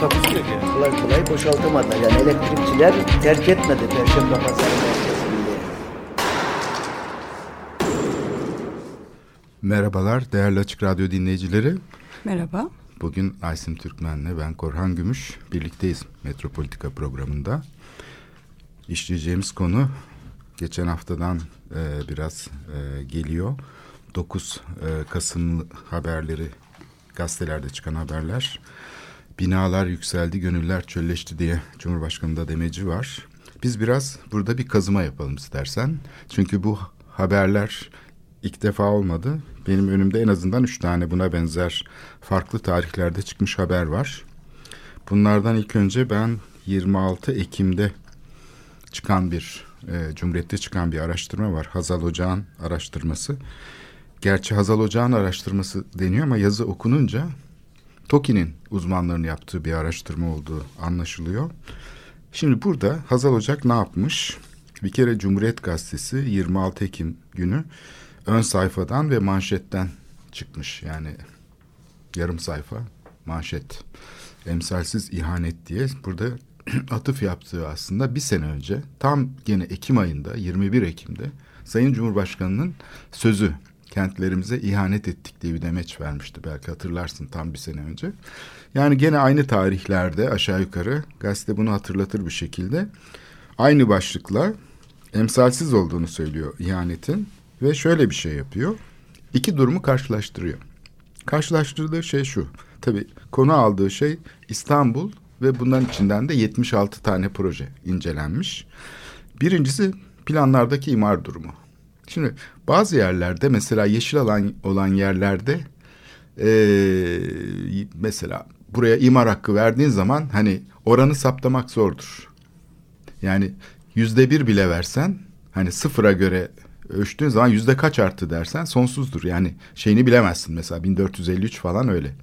Takusu yok yani. kolay kolay boşaltamadılar. Yani elektrikçiler terk etmedi Perşembe Pazarı. Merhabalar değerli Açık Radyo dinleyicileri. Merhaba. Bugün Aysim Türkmen'le ben Korhan Gümüş birlikteyiz Metropolitika programında. İşleyeceğimiz konu geçen haftadan e, biraz e, geliyor. 9 e, Kasım haberleri gazetelerde çıkan haberler. Binalar yükseldi, gönüller çölleşti diye Cumhurbaşkanı'nda demeci var. Biz biraz burada bir kazıma yapalım istersen. Çünkü bu haberler ilk defa olmadı. Benim önümde en azından üç tane buna benzer farklı tarihlerde çıkmış haber var. Bunlardan ilk önce ben 26 Ekim'de çıkan bir, e, Cumhuriyet'te çıkan bir araştırma var. Hazal Ocağan araştırması. Gerçi Hazal Ocağan araştırması deniyor ama yazı okununca TOKİ'nin uzmanlarının yaptığı bir araştırma olduğu anlaşılıyor. Şimdi burada Hazal Ocak ne yapmış? Bir kere Cumhuriyet Gazetesi 26 Ekim günü ön sayfadan ve manşetten çıkmış. Yani yarım sayfa manşet. Emsalsiz ihanet diye burada atıf yaptığı aslında bir sene önce tam gene Ekim ayında 21 Ekim'de Sayın Cumhurbaşkanı'nın sözü kentlerimize ihanet ettik diye bir demeç vermişti belki hatırlarsın tam bir sene önce. Yani gene aynı tarihlerde aşağı yukarı gazete bunu hatırlatır bir şekilde aynı başlıkla emsalsiz olduğunu söylüyor ihanetin ve şöyle bir şey yapıyor. İki durumu karşılaştırıyor. Karşılaştırdığı şey şu. Tabii konu aldığı şey İstanbul ve bunların içinden de 76 tane proje incelenmiş. Birincisi planlardaki imar durumu. Şimdi bazı yerlerde mesela yeşil alan olan yerlerde ee, mesela buraya imar hakkı verdiğin zaman hani oranı saptamak zordur. Yani yüzde bir bile versen hani sıfıra göre ölçtüğün zaman yüzde kaç arttı dersen sonsuzdur. Yani şeyini bilemezsin mesela 1453 falan öyle.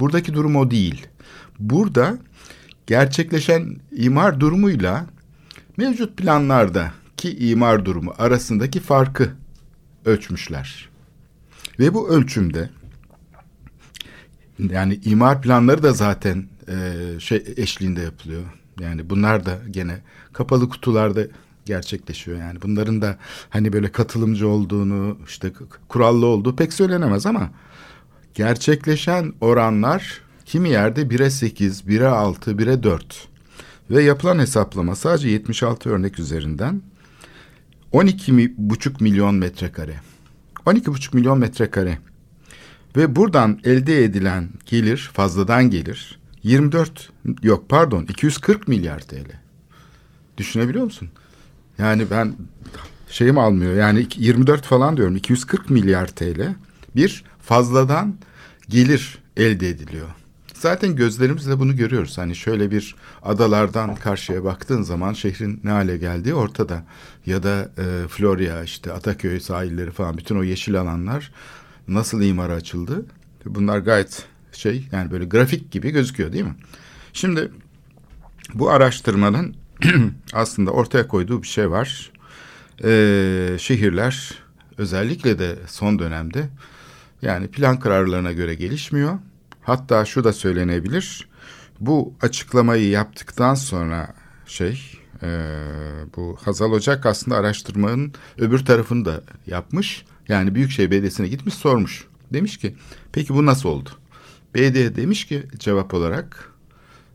Buradaki durum o değil. Burada gerçekleşen imar durumuyla mevcut planlarda ki imar durumu arasındaki farkı ölçmüşler. Ve bu ölçümde yani imar planları da zaten e, şey eşliğinde yapılıyor. Yani bunlar da gene kapalı kutularda gerçekleşiyor yani. Bunların da hani böyle katılımcı olduğunu, işte kurallı olduğu pek söylenemez ama gerçekleşen oranlar kimi yerde 1'e 8, 1'e 6, 1'e 4 ve yapılan hesaplama sadece 76 örnek üzerinden 12,5 milyon metrekare. 12,5 milyon metrekare. Ve buradan elde edilen gelir, fazladan gelir 24 yok pardon 240 milyar TL. Düşünebiliyor musun? Yani ben şeyim almıyor. Yani 24 falan diyorum. 240 milyar TL bir fazladan gelir elde ediliyor. Zaten gözlerimizle bunu görüyoruz. Hani şöyle bir adalardan karşıya baktığın zaman şehrin ne hale geldiği ortada. Ya da e, Florya işte Ataköy sahilleri falan bütün o yeşil alanlar nasıl imara açıldı? Bunlar gayet şey yani böyle grafik gibi gözüküyor değil mi? Şimdi bu araştırmanın aslında ortaya koyduğu bir şey var. Ee, şehirler özellikle de son dönemde yani plan kararlarına göre gelişmiyor. Hatta şu da söylenebilir. Bu açıklamayı yaptıktan sonra şey e, bu Hazal Ocak aslında araştırmanın öbür tarafını da yapmış. Yani Büyükşehir Belediyesi'ne gitmiş sormuş. Demiş ki peki bu nasıl oldu? Belediye demiş ki cevap olarak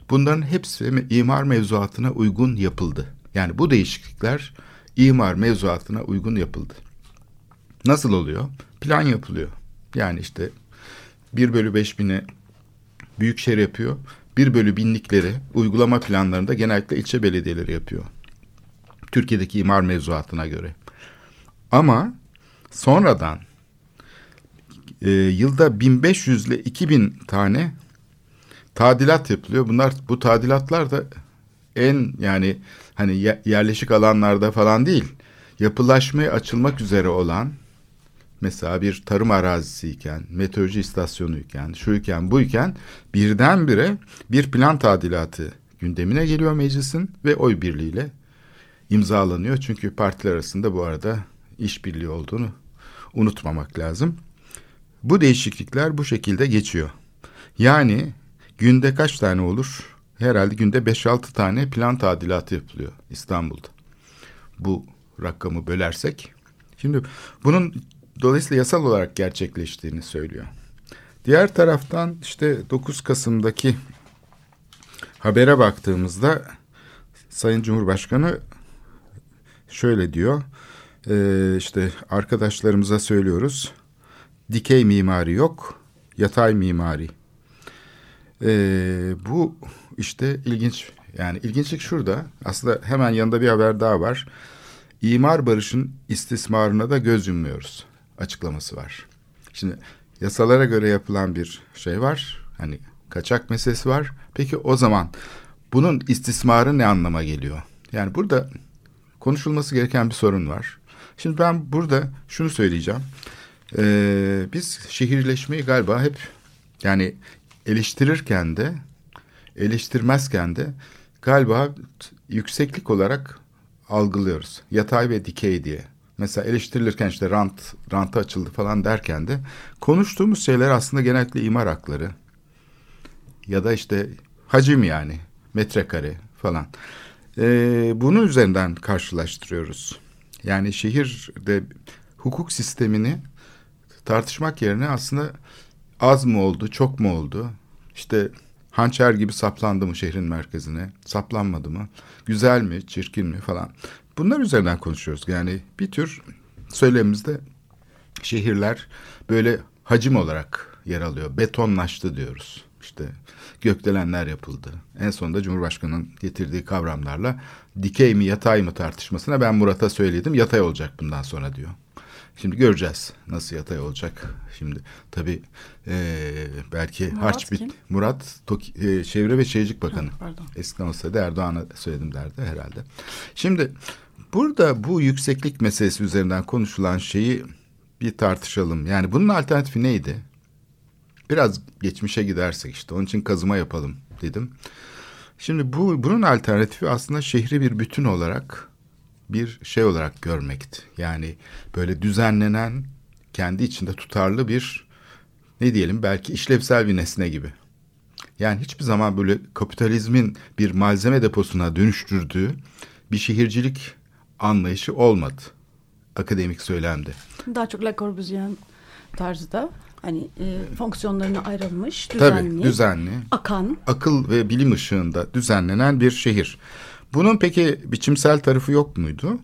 bunların hepsi imar mevzuatına uygun yapıldı. Yani bu değişiklikler imar mevzuatına uygun yapıldı. Nasıl oluyor? Plan yapılıyor. Yani işte 1 bölü 5 bine büyükşehir yapıyor. 1 bölü binlikleri uygulama planlarında genellikle ilçe belediyeleri yapıyor. Türkiye'deki imar mevzuatına göre. Ama sonradan e, yılda 1500 ile 2000 tane tadilat yapılıyor. Bunlar bu tadilatlar da en yani hani yerleşik alanlarda falan değil yapılaşmaya açılmak üzere olan mesela bir tarım arazisiyken, meteoroloji istasyonuyken, şuyken, buyken birdenbire bir plan tadilatı gündemine geliyor meclisin ve oy birliğiyle imzalanıyor. Çünkü partiler arasında bu arada işbirliği olduğunu unutmamak lazım. Bu değişiklikler bu şekilde geçiyor. Yani günde kaç tane olur? Herhalde günde 5-6 tane plan tadilatı yapılıyor İstanbul'da. Bu rakamı bölersek. Şimdi bunun dolayısıyla yasal olarak gerçekleştiğini söylüyor. Diğer taraftan işte 9 Kasım'daki habere baktığımızda Sayın Cumhurbaşkanı şöyle diyor. E, işte arkadaşlarımıza söylüyoruz. Dikey mimari yok, yatay mimari. E, bu işte ilginç. Yani ilginçlik şurada. Aslında hemen yanında bir haber daha var. İmar barışın istismarına da göz yummuyoruz açıklaması var. Şimdi yasalara göre yapılan bir şey var. Hani kaçak meselesi var. Peki o zaman bunun istismarı ne anlama geliyor? Yani burada konuşulması gereken bir sorun var. Şimdi ben burada şunu söyleyeceğim. Ee, biz şehirleşmeyi galiba hep yani eleştirirken de eleştirmezken de galiba yükseklik olarak algılıyoruz. Yatay ve dikey diye. Mesela eleştirilirken işte rant, rantı açıldı falan derken de konuştuğumuz şeyler aslında genellikle imar hakları. Ya da işte hacim yani metrekare falan. Ee, bunun üzerinden karşılaştırıyoruz. Yani şehirde hukuk sistemini tartışmak yerine aslında az mı oldu, çok mu oldu? İşte hançer gibi saplandı mı şehrin merkezine, saplanmadı mı? Güzel mi, çirkin mi falan. Bunlar üzerinden konuşuyoruz. Yani bir tür söylemimizde şehirler böyle hacim olarak yer alıyor. Betonlaştı diyoruz. İşte gökdelenler yapıldı. En sonunda Cumhurbaşkanı'nın getirdiği kavramlarla dikey mi yatay mı tartışmasına ben Murat'a söyledim. Yatay olacak bundan sonra diyor. Şimdi göreceğiz nasıl yatay olacak. Şimdi tabii e, belki Murat harç bit Murat Tok, e, Çevre ve Şehircilik Bakanı. Ha, Eskiden olsaydı Erdoğan'a söyledim derdi herhalde. Şimdi burada bu yükseklik meselesi üzerinden konuşulan şeyi bir tartışalım. Yani bunun alternatifi neydi? Biraz geçmişe gidersek işte onun için kazıma yapalım dedim. Şimdi bu bunun alternatifi aslında şehri bir bütün olarak bir şey olarak görmekti. Yani böyle düzenlenen kendi içinde tutarlı bir ne diyelim belki işlevsel bir nesne gibi. Yani hiçbir zaman böyle kapitalizmin bir malzeme deposuna dönüştürdüğü bir şehircilik anlayışı olmadı akademik söylemde. Daha çok Le Corbusier tarzda Hani e, fonksiyonlarına ayrılmış, düzenli, Tabii, düzenli, akan, akıl ve bilim ışığında düzenlenen bir şehir. Bunun peki biçimsel tarafı yok muydu?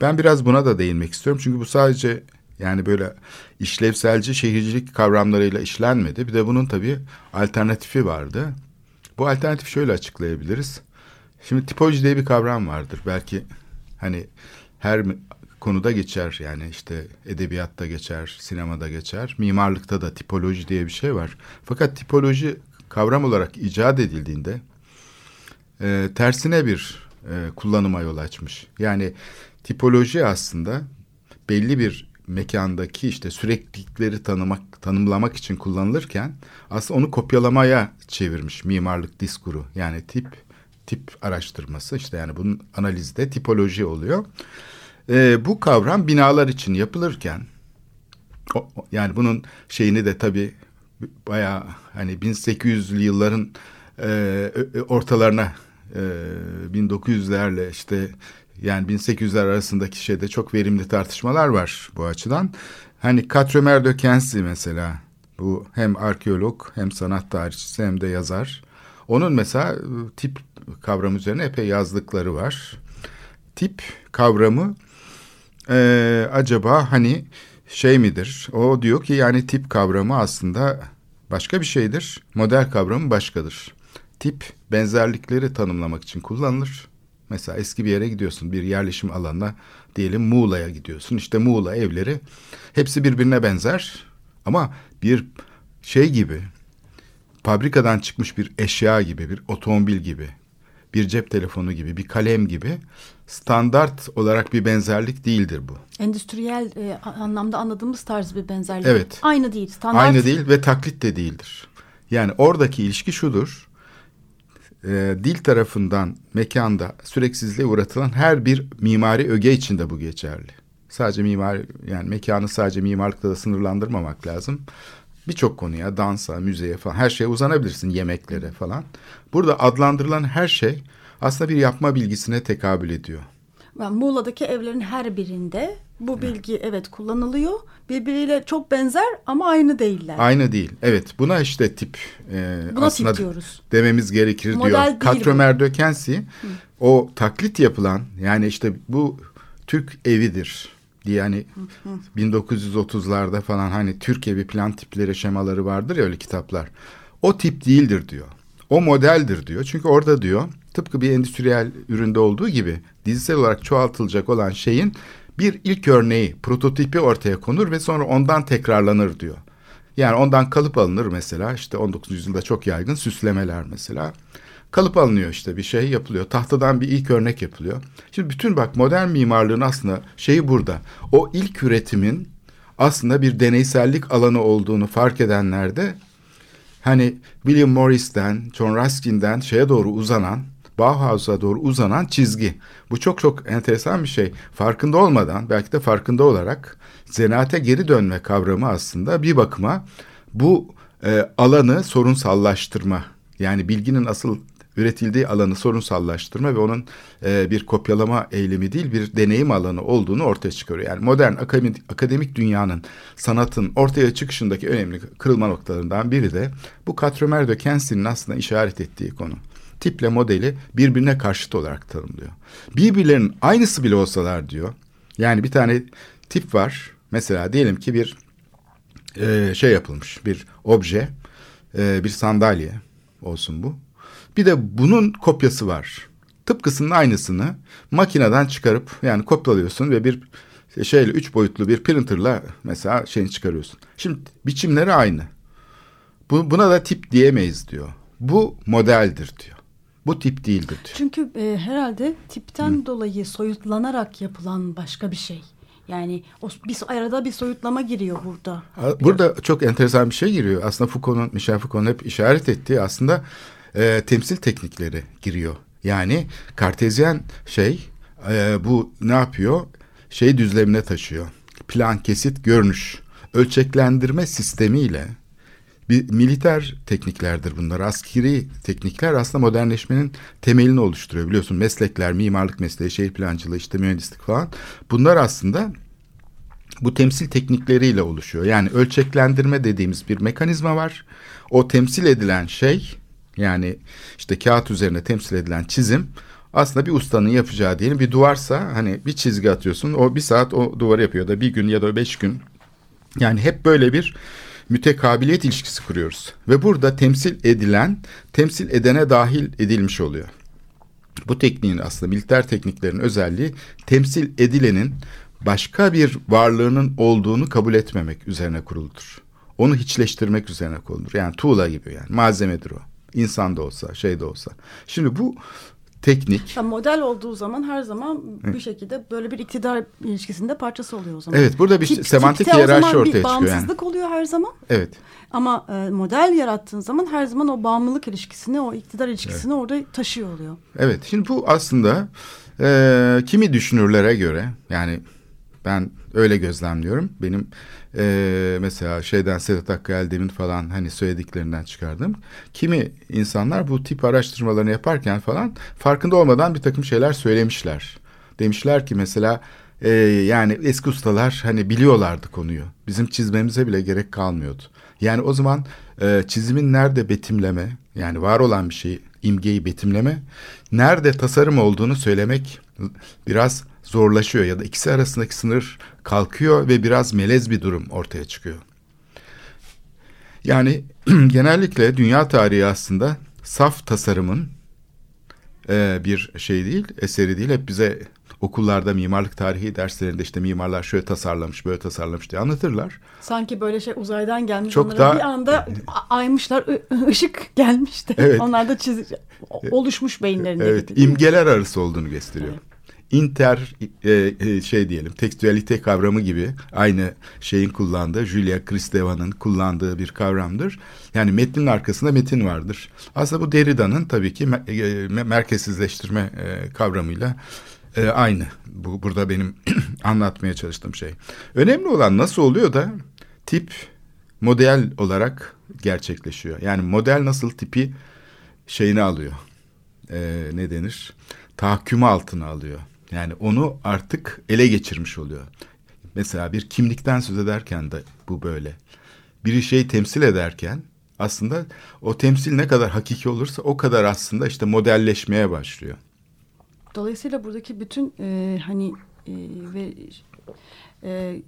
Ben biraz buna da değinmek istiyorum. Çünkü bu sadece yani böyle işlevselci şehircilik kavramlarıyla işlenmedi. Bir de bunun tabii alternatifi vardı. Bu alternatif şöyle açıklayabiliriz. Şimdi tipoloji diye bir kavram vardır. Belki hani her konuda geçer yani işte edebiyatta geçer, sinemada geçer, mimarlıkta da tipoloji diye bir şey var. Fakat tipoloji kavram olarak icat edildiğinde e, tersine bir e, kullanıma yol açmış. Yani tipoloji aslında belli bir mekandaki işte süreklilikleri tanımak, tanımlamak için kullanılırken aslında onu kopyalamaya çevirmiş mimarlık diskuru. Yani tip tip araştırması işte yani bunun analizde tipoloji oluyor. E, bu kavram binalar için yapılırken o, yani bunun şeyini de tabii bayağı hani 1800'lü yılların e, ortalarına e, 1900'lerle işte yani 1800'ler arasındaki şeyde çok verimli tartışmalar var bu açıdan. Hani Katremer de Kensi mesela bu hem arkeolog hem sanat tarihçisi hem de yazar. Onun mesela tip kavramı üzerine epey yazdıkları var. Tip kavramı e, acaba hani şey midir? O diyor ki yani tip kavramı aslında başka bir şeydir. Model kavramı başkadır. Tip benzerlikleri tanımlamak için kullanılır. Mesela eski bir yere gidiyorsun bir yerleşim alanına diyelim Muğla'ya gidiyorsun. İşte Muğla evleri hepsi birbirine benzer ama bir şey gibi fabrikadan çıkmış bir eşya gibi bir otomobil gibi bir cep telefonu gibi, bir kalem gibi standart olarak bir benzerlik değildir bu. Endüstriyel e, anlamda anladığımız tarz bir benzerlik. Evet. Aynı değil. Standart. Aynı değil ve taklit de değildir. Yani oradaki ilişki şudur. E, dil tarafından mekanda süreksizliğe uğratılan her bir mimari öge için de bu geçerli. Sadece mimari yani mekanı sadece mimarlıkta da sınırlandırmamak lazım. Birçok konuya, dansa, müzeye falan her şeye uzanabilirsin, yemeklere falan. Burada adlandırılan her şey aslında bir yapma bilgisine tekabül ediyor. Yani Muğla'daki evlerin her birinde bu bilgi evet kullanılıyor. Birbiriyle çok benzer ama aynı değiller. Aynı değil. Evet buna işte tip e, Buna aslında tip diyoruz. dememiz gerekir Model diyor. Katromer Dökensi o taklit yapılan yani işte bu Türk evidir diye hani 1930'larda falan hani Türk evi plan tipleri şemaları vardır ya öyle kitaplar. O tip değildir diyor. O modeldir diyor. Çünkü orada diyor tıpkı bir endüstriyel üründe olduğu gibi dizisel olarak çoğaltılacak olan şeyin bir ilk örneği, prototipi ortaya konur ve sonra ondan tekrarlanır diyor. Yani ondan kalıp alınır mesela işte 19. yüzyılda çok yaygın süslemeler mesela. Kalıp alınıyor işte bir şey yapılıyor. Tahtadan bir ilk örnek yapılıyor. Şimdi bütün bak modern mimarlığın aslında şeyi burada. O ilk üretimin aslında bir deneysellik alanı olduğunu fark edenlerde hani William Morris'ten, John Ruskin'den şeye doğru uzanan Bauhaus'a doğru uzanan çizgi. Bu çok çok enteresan bir şey. Farkında olmadan belki de farkında olarak zanaate geri dönme kavramı aslında bir bakıma bu e, alanı sorunsallaştırma. Yani bilginin asıl üretildiği alanı sorunsallaştırma ve onun e, bir kopyalama eylemi değil bir deneyim alanı olduğunu ortaya çıkarıyor. Yani modern akademik, akademik dünyanın sanatın ortaya çıkışındaki önemli kırılma noktalarından biri de bu Katromer de Kensin'in aslında işaret ettiği konu tiple modeli birbirine karşıt olarak tanımlıyor. Birbirlerinin aynısı bile olsalar diyor. Yani bir tane tip var. Mesela diyelim ki bir e, şey yapılmış. Bir obje, e, bir sandalye olsun bu. Bir de bunun kopyası var. Tıpkısının aynısını makineden çıkarıp yani kopyalıyorsun ve bir şeyle üç boyutlu bir printerla mesela şeyini çıkarıyorsun. Şimdi biçimleri aynı. Bu, buna da tip diyemeyiz diyor. Bu modeldir diyor. Bu tip değildir diyor. Çünkü e, herhalde tipten Hı. dolayı soyutlanarak yapılan başka bir şey. Yani o bir arada bir soyutlama giriyor burada. Burada çok enteresan bir şey giriyor. Aslında Foucault'un, Michel Foucault'un hep işaret ettiği aslında e, temsil teknikleri giriyor. Yani kartezyen şey e, bu ne yapıyor? Şey düzlemine taşıyor. Plan, kesit, görünüş. Ölçeklendirme sistemiyle bir militer tekniklerdir bunlar. Askeri teknikler aslında modernleşmenin temelini oluşturuyor. Biliyorsun meslekler, mimarlık mesleği, şehir plancılığı, işte mühendislik falan. Bunlar aslında bu temsil teknikleriyle oluşuyor. Yani ölçeklendirme dediğimiz bir mekanizma var. O temsil edilen şey yani işte kağıt üzerine temsil edilen çizim aslında bir ustanın yapacağı diyelim bir duvarsa hani bir çizgi atıyorsun o bir saat o duvarı yapıyor da bir gün ya da beş gün yani hep böyle bir mütekabiliyet ilişkisi kuruyoruz. Ve burada temsil edilen, temsil edene dahil edilmiş oluyor. Bu tekniğin aslında militer tekniklerin özelliği temsil edilenin başka bir varlığının olduğunu kabul etmemek üzerine kuruludur. Onu hiçleştirmek üzerine kuruludur. Yani tuğla gibi yani malzemedir o. İnsan da olsa, şey de olsa. Şimdi bu teknik. Yani model olduğu zaman her zaman Hı. bir şekilde böyle bir iktidar ilişkisinde parçası oluyor o zaman. Evet burada bir Tip, semantik hiyerarşi ortaya çıkıyor. bağımsızlık yani. oluyor her zaman. Evet. Ama e, model yarattığın zaman her zaman o bağımlılık ilişkisini, o iktidar ilişkisini evet. orada taşıyor oluyor. Evet şimdi bu aslında e, kimi düşünürlere göre yani ben öyle gözlemliyorum. Benim e, mesela şeyden Sedat Akkayal demin falan hani söylediklerinden çıkardım. Kimi insanlar bu tip araştırmalarını yaparken falan farkında olmadan bir takım şeyler söylemişler. Demişler ki mesela e, yani eski ustalar hani biliyorlardı konuyu. Bizim çizmemize bile gerek kalmıyordu. Yani o zaman e, çizimin nerede betimleme yani var olan bir şeyi imgeyi betimleme nerede tasarım olduğunu söylemek biraz zorlaşıyor ya da ikisi arasındaki sınır kalkıyor ve biraz melez bir durum ortaya çıkıyor. Yani genellikle dünya tarihi aslında saf tasarımın e, bir şey değil, eseri değil. Hep bize okullarda mimarlık tarihi derslerinde işte mimarlar şöyle tasarlamış, böyle tasarlamış diye anlatırlar. Sanki böyle şey uzaydan gelmiş Çok onlara daha- bir anda aymışlar ışık gelmiş de Evet. onlar da çiz oluşmuş beyinlerinde Evet, gibi. imgeler arası olduğunu gösteriyor. Inter e, e, şey diyelim tekstüelite kavramı gibi aynı şeyin kullandığı Julia Kristeva'nın kullandığı bir kavramdır. Yani metnin arkasında metin vardır. Aslında bu Derrida'nın tabii ki e, me- merkezsizleştirme e, kavramıyla e, aynı. Bu burada benim anlatmaya çalıştığım şey. Önemli olan nasıl oluyor da tip model olarak gerçekleşiyor. Yani model nasıl tipi şeyini alıyor. E, ne denir? Tahakkümü altına alıyor. Yani onu artık ele geçirmiş oluyor. Mesela bir kimlikten söz ederken de bu böyle. Bir şeyi temsil ederken aslında o temsil ne kadar hakiki olursa o kadar aslında işte modelleşmeye başlıyor. Dolayısıyla buradaki bütün e, hani e, ve e,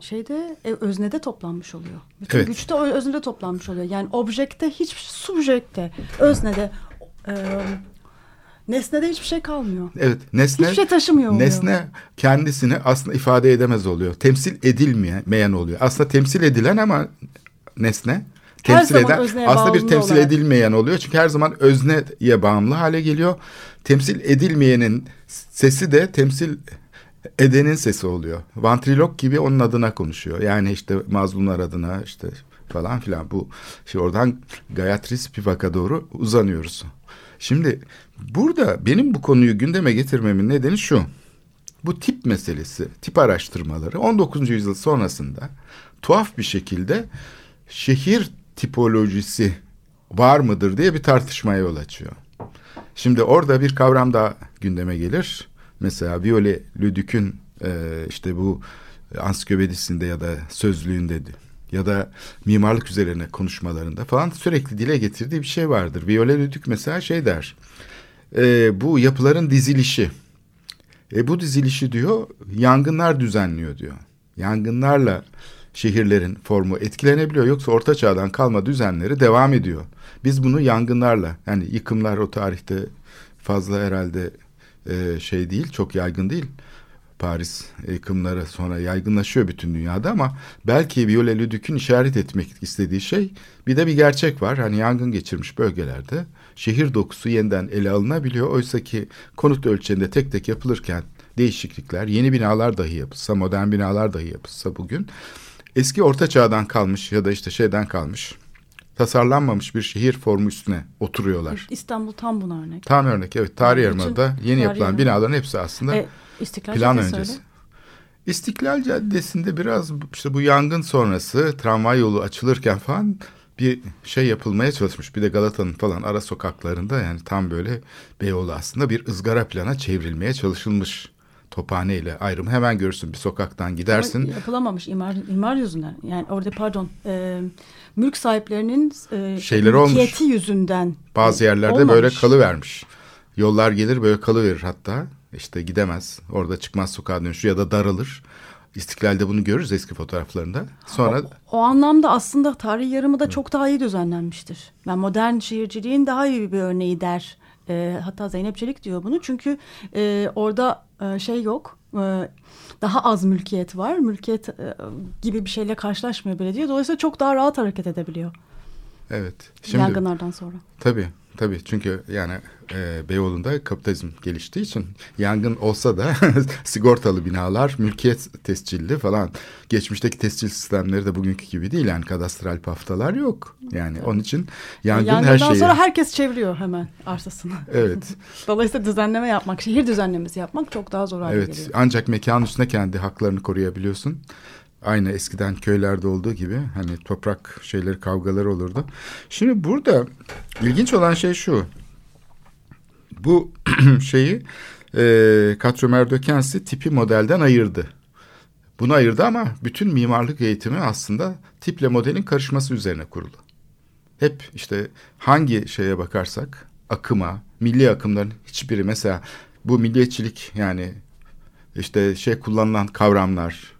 şeyde e, öznede toplanmış oluyor. Bütün Evet. güç de öznede toplanmış oluyor. Yani objekte hiç subjekte, öznede e, nesnede hiçbir şey kalmıyor. Evet nesne Hiçbir şey taşımıyor oluyor. nesne kendisini aslında ifade edemez oluyor. Temsil edilmeyen oluyor. Aslında temsil edilen ama nesne Her temsil zaman eden aslında bir temsil olarak. edilmeyen oluyor. Çünkü her zaman özneye bağımlı hale geliyor. Temsil edilmeyenin sesi de temsil edenin sesi oluyor. Vantrilok gibi onun adına konuşuyor. Yani işte mazlumlar adına işte falan filan bu şey oradan Gayatri Spivak'a doğru uzanıyoruz. Şimdi burada benim bu konuyu gündeme getirmemin nedeni şu. Bu tip meselesi, tip araştırmaları 19. yüzyıl sonrasında tuhaf bir şekilde şehir tipolojisi var mıdır diye bir tartışmaya yol açıyor. Şimdi orada bir kavram daha gündeme gelir. Mesela Viole Ludük'ün e, işte bu ansiklopedisinde ya da sözlüğünde ya da mimarlık üzerine konuşmalarında falan sürekli dile getirdiği bir şey vardır. Viole Ludük mesela şey der. e, bu yapıların dizilişi. E, bu dizilişi diyor yangınlar düzenliyor diyor. Yangınlarla şehirlerin formu etkilenebiliyor. Yoksa orta çağdan kalma düzenleri devam ediyor. Biz bunu yangınlarla yani yıkımlar o tarihte fazla herhalde e, şey değil çok yaygın değil. Paris yıkımları sonra yaygınlaşıyor bütün dünyada ama belki Viole Ludük'ün işaret etmek istediği şey bir de bir gerçek var. Hani yangın geçirmiş bölgelerde şehir dokusu yeniden ele alınabiliyor. Oysa ki konut ölçeğinde tek tek yapılırken değişiklikler, yeni binalar dahi yapılsa, modern binalar dahi yapılsa bugün eski orta çağdan kalmış ya da işte şeyden kalmış tasarlanmamış bir şehir formu üstüne oturuyorlar. İstanbul tam buna örnek. Tam örnek evet tarih Bütün yarımadada yeni tarih yapılan yarımada. binaların hepsi aslında E, İstiklal plan Caddesi öncesi. öyle. İstiklal Caddesi'nde biraz işte bu yangın sonrası tramvay yolu açılırken falan bir şey yapılmaya çalışmış. Bir de Galata'nın falan ara sokaklarında yani tam böyle Beyoğlu aslında bir ızgara plana çevrilmeye çalışılmış. Tophane ile ayrımı hemen görürsün bir sokaktan gidersin. Ama yapılamamış imar, imar yüzünden. Yani orada pardon e, mülk sahiplerinin e, Şeyleri olmuş. yüzünden. Bazı yerlerde olmamış. böyle kalıvermiş. Yollar gelir böyle kalıverir hatta. İşte gidemez. Orada çıkmaz sokağa dönüşür ya da daralır. İstiklal'de bunu görürüz eski fotoğraflarında. Sonra O anlamda aslında tarihi yarımı da çok daha iyi düzenlenmiştir. Ben modern şehirciliğin daha iyi bir örneği der. E, hatta Zeynep Çelik diyor bunu. Çünkü e, orada e, şey yok. E, daha az mülkiyet var. Mülkiyet e, gibi bir şeyle karşılaşmıyor belediye. Dolayısıyla çok daha rahat hareket edebiliyor. evet. Şimdi Yangınlardan sonra. tabii tabii çünkü yani e, Beyoğlu'nda kapitalizm geliştiği için yangın olsa da sigortalı binalar, mülkiyet tescilli falan. Geçmişteki tescil sistemleri de bugünkü gibi değil yani kadastral paftalar yok. Yani onun için yangın Yangından her şeyi. sonra herkes çeviriyor hemen arsasını. Evet. Dolayısıyla düzenleme yapmak, şehir düzenlemesi yapmak çok daha zor hale Evet geliyor. ancak mekanın üstünde kendi haklarını koruyabiliyorsun. Aynı eskiden köylerde olduğu gibi hani toprak şeyleri kavgaları olurdu. Şimdi burada ilginç olan şey şu. Bu şeyi e, Katro Dökensi tipi modelden ayırdı. Bunu ayırdı ama bütün mimarlık eğitimi aslında tiple modelin karışması üzerine kurulu. Hep işte hangi şeye bakarsak akıma, milli akımların hiçbiri mesela bu milliyetçilik yani işte şey kullanılan kavramlar,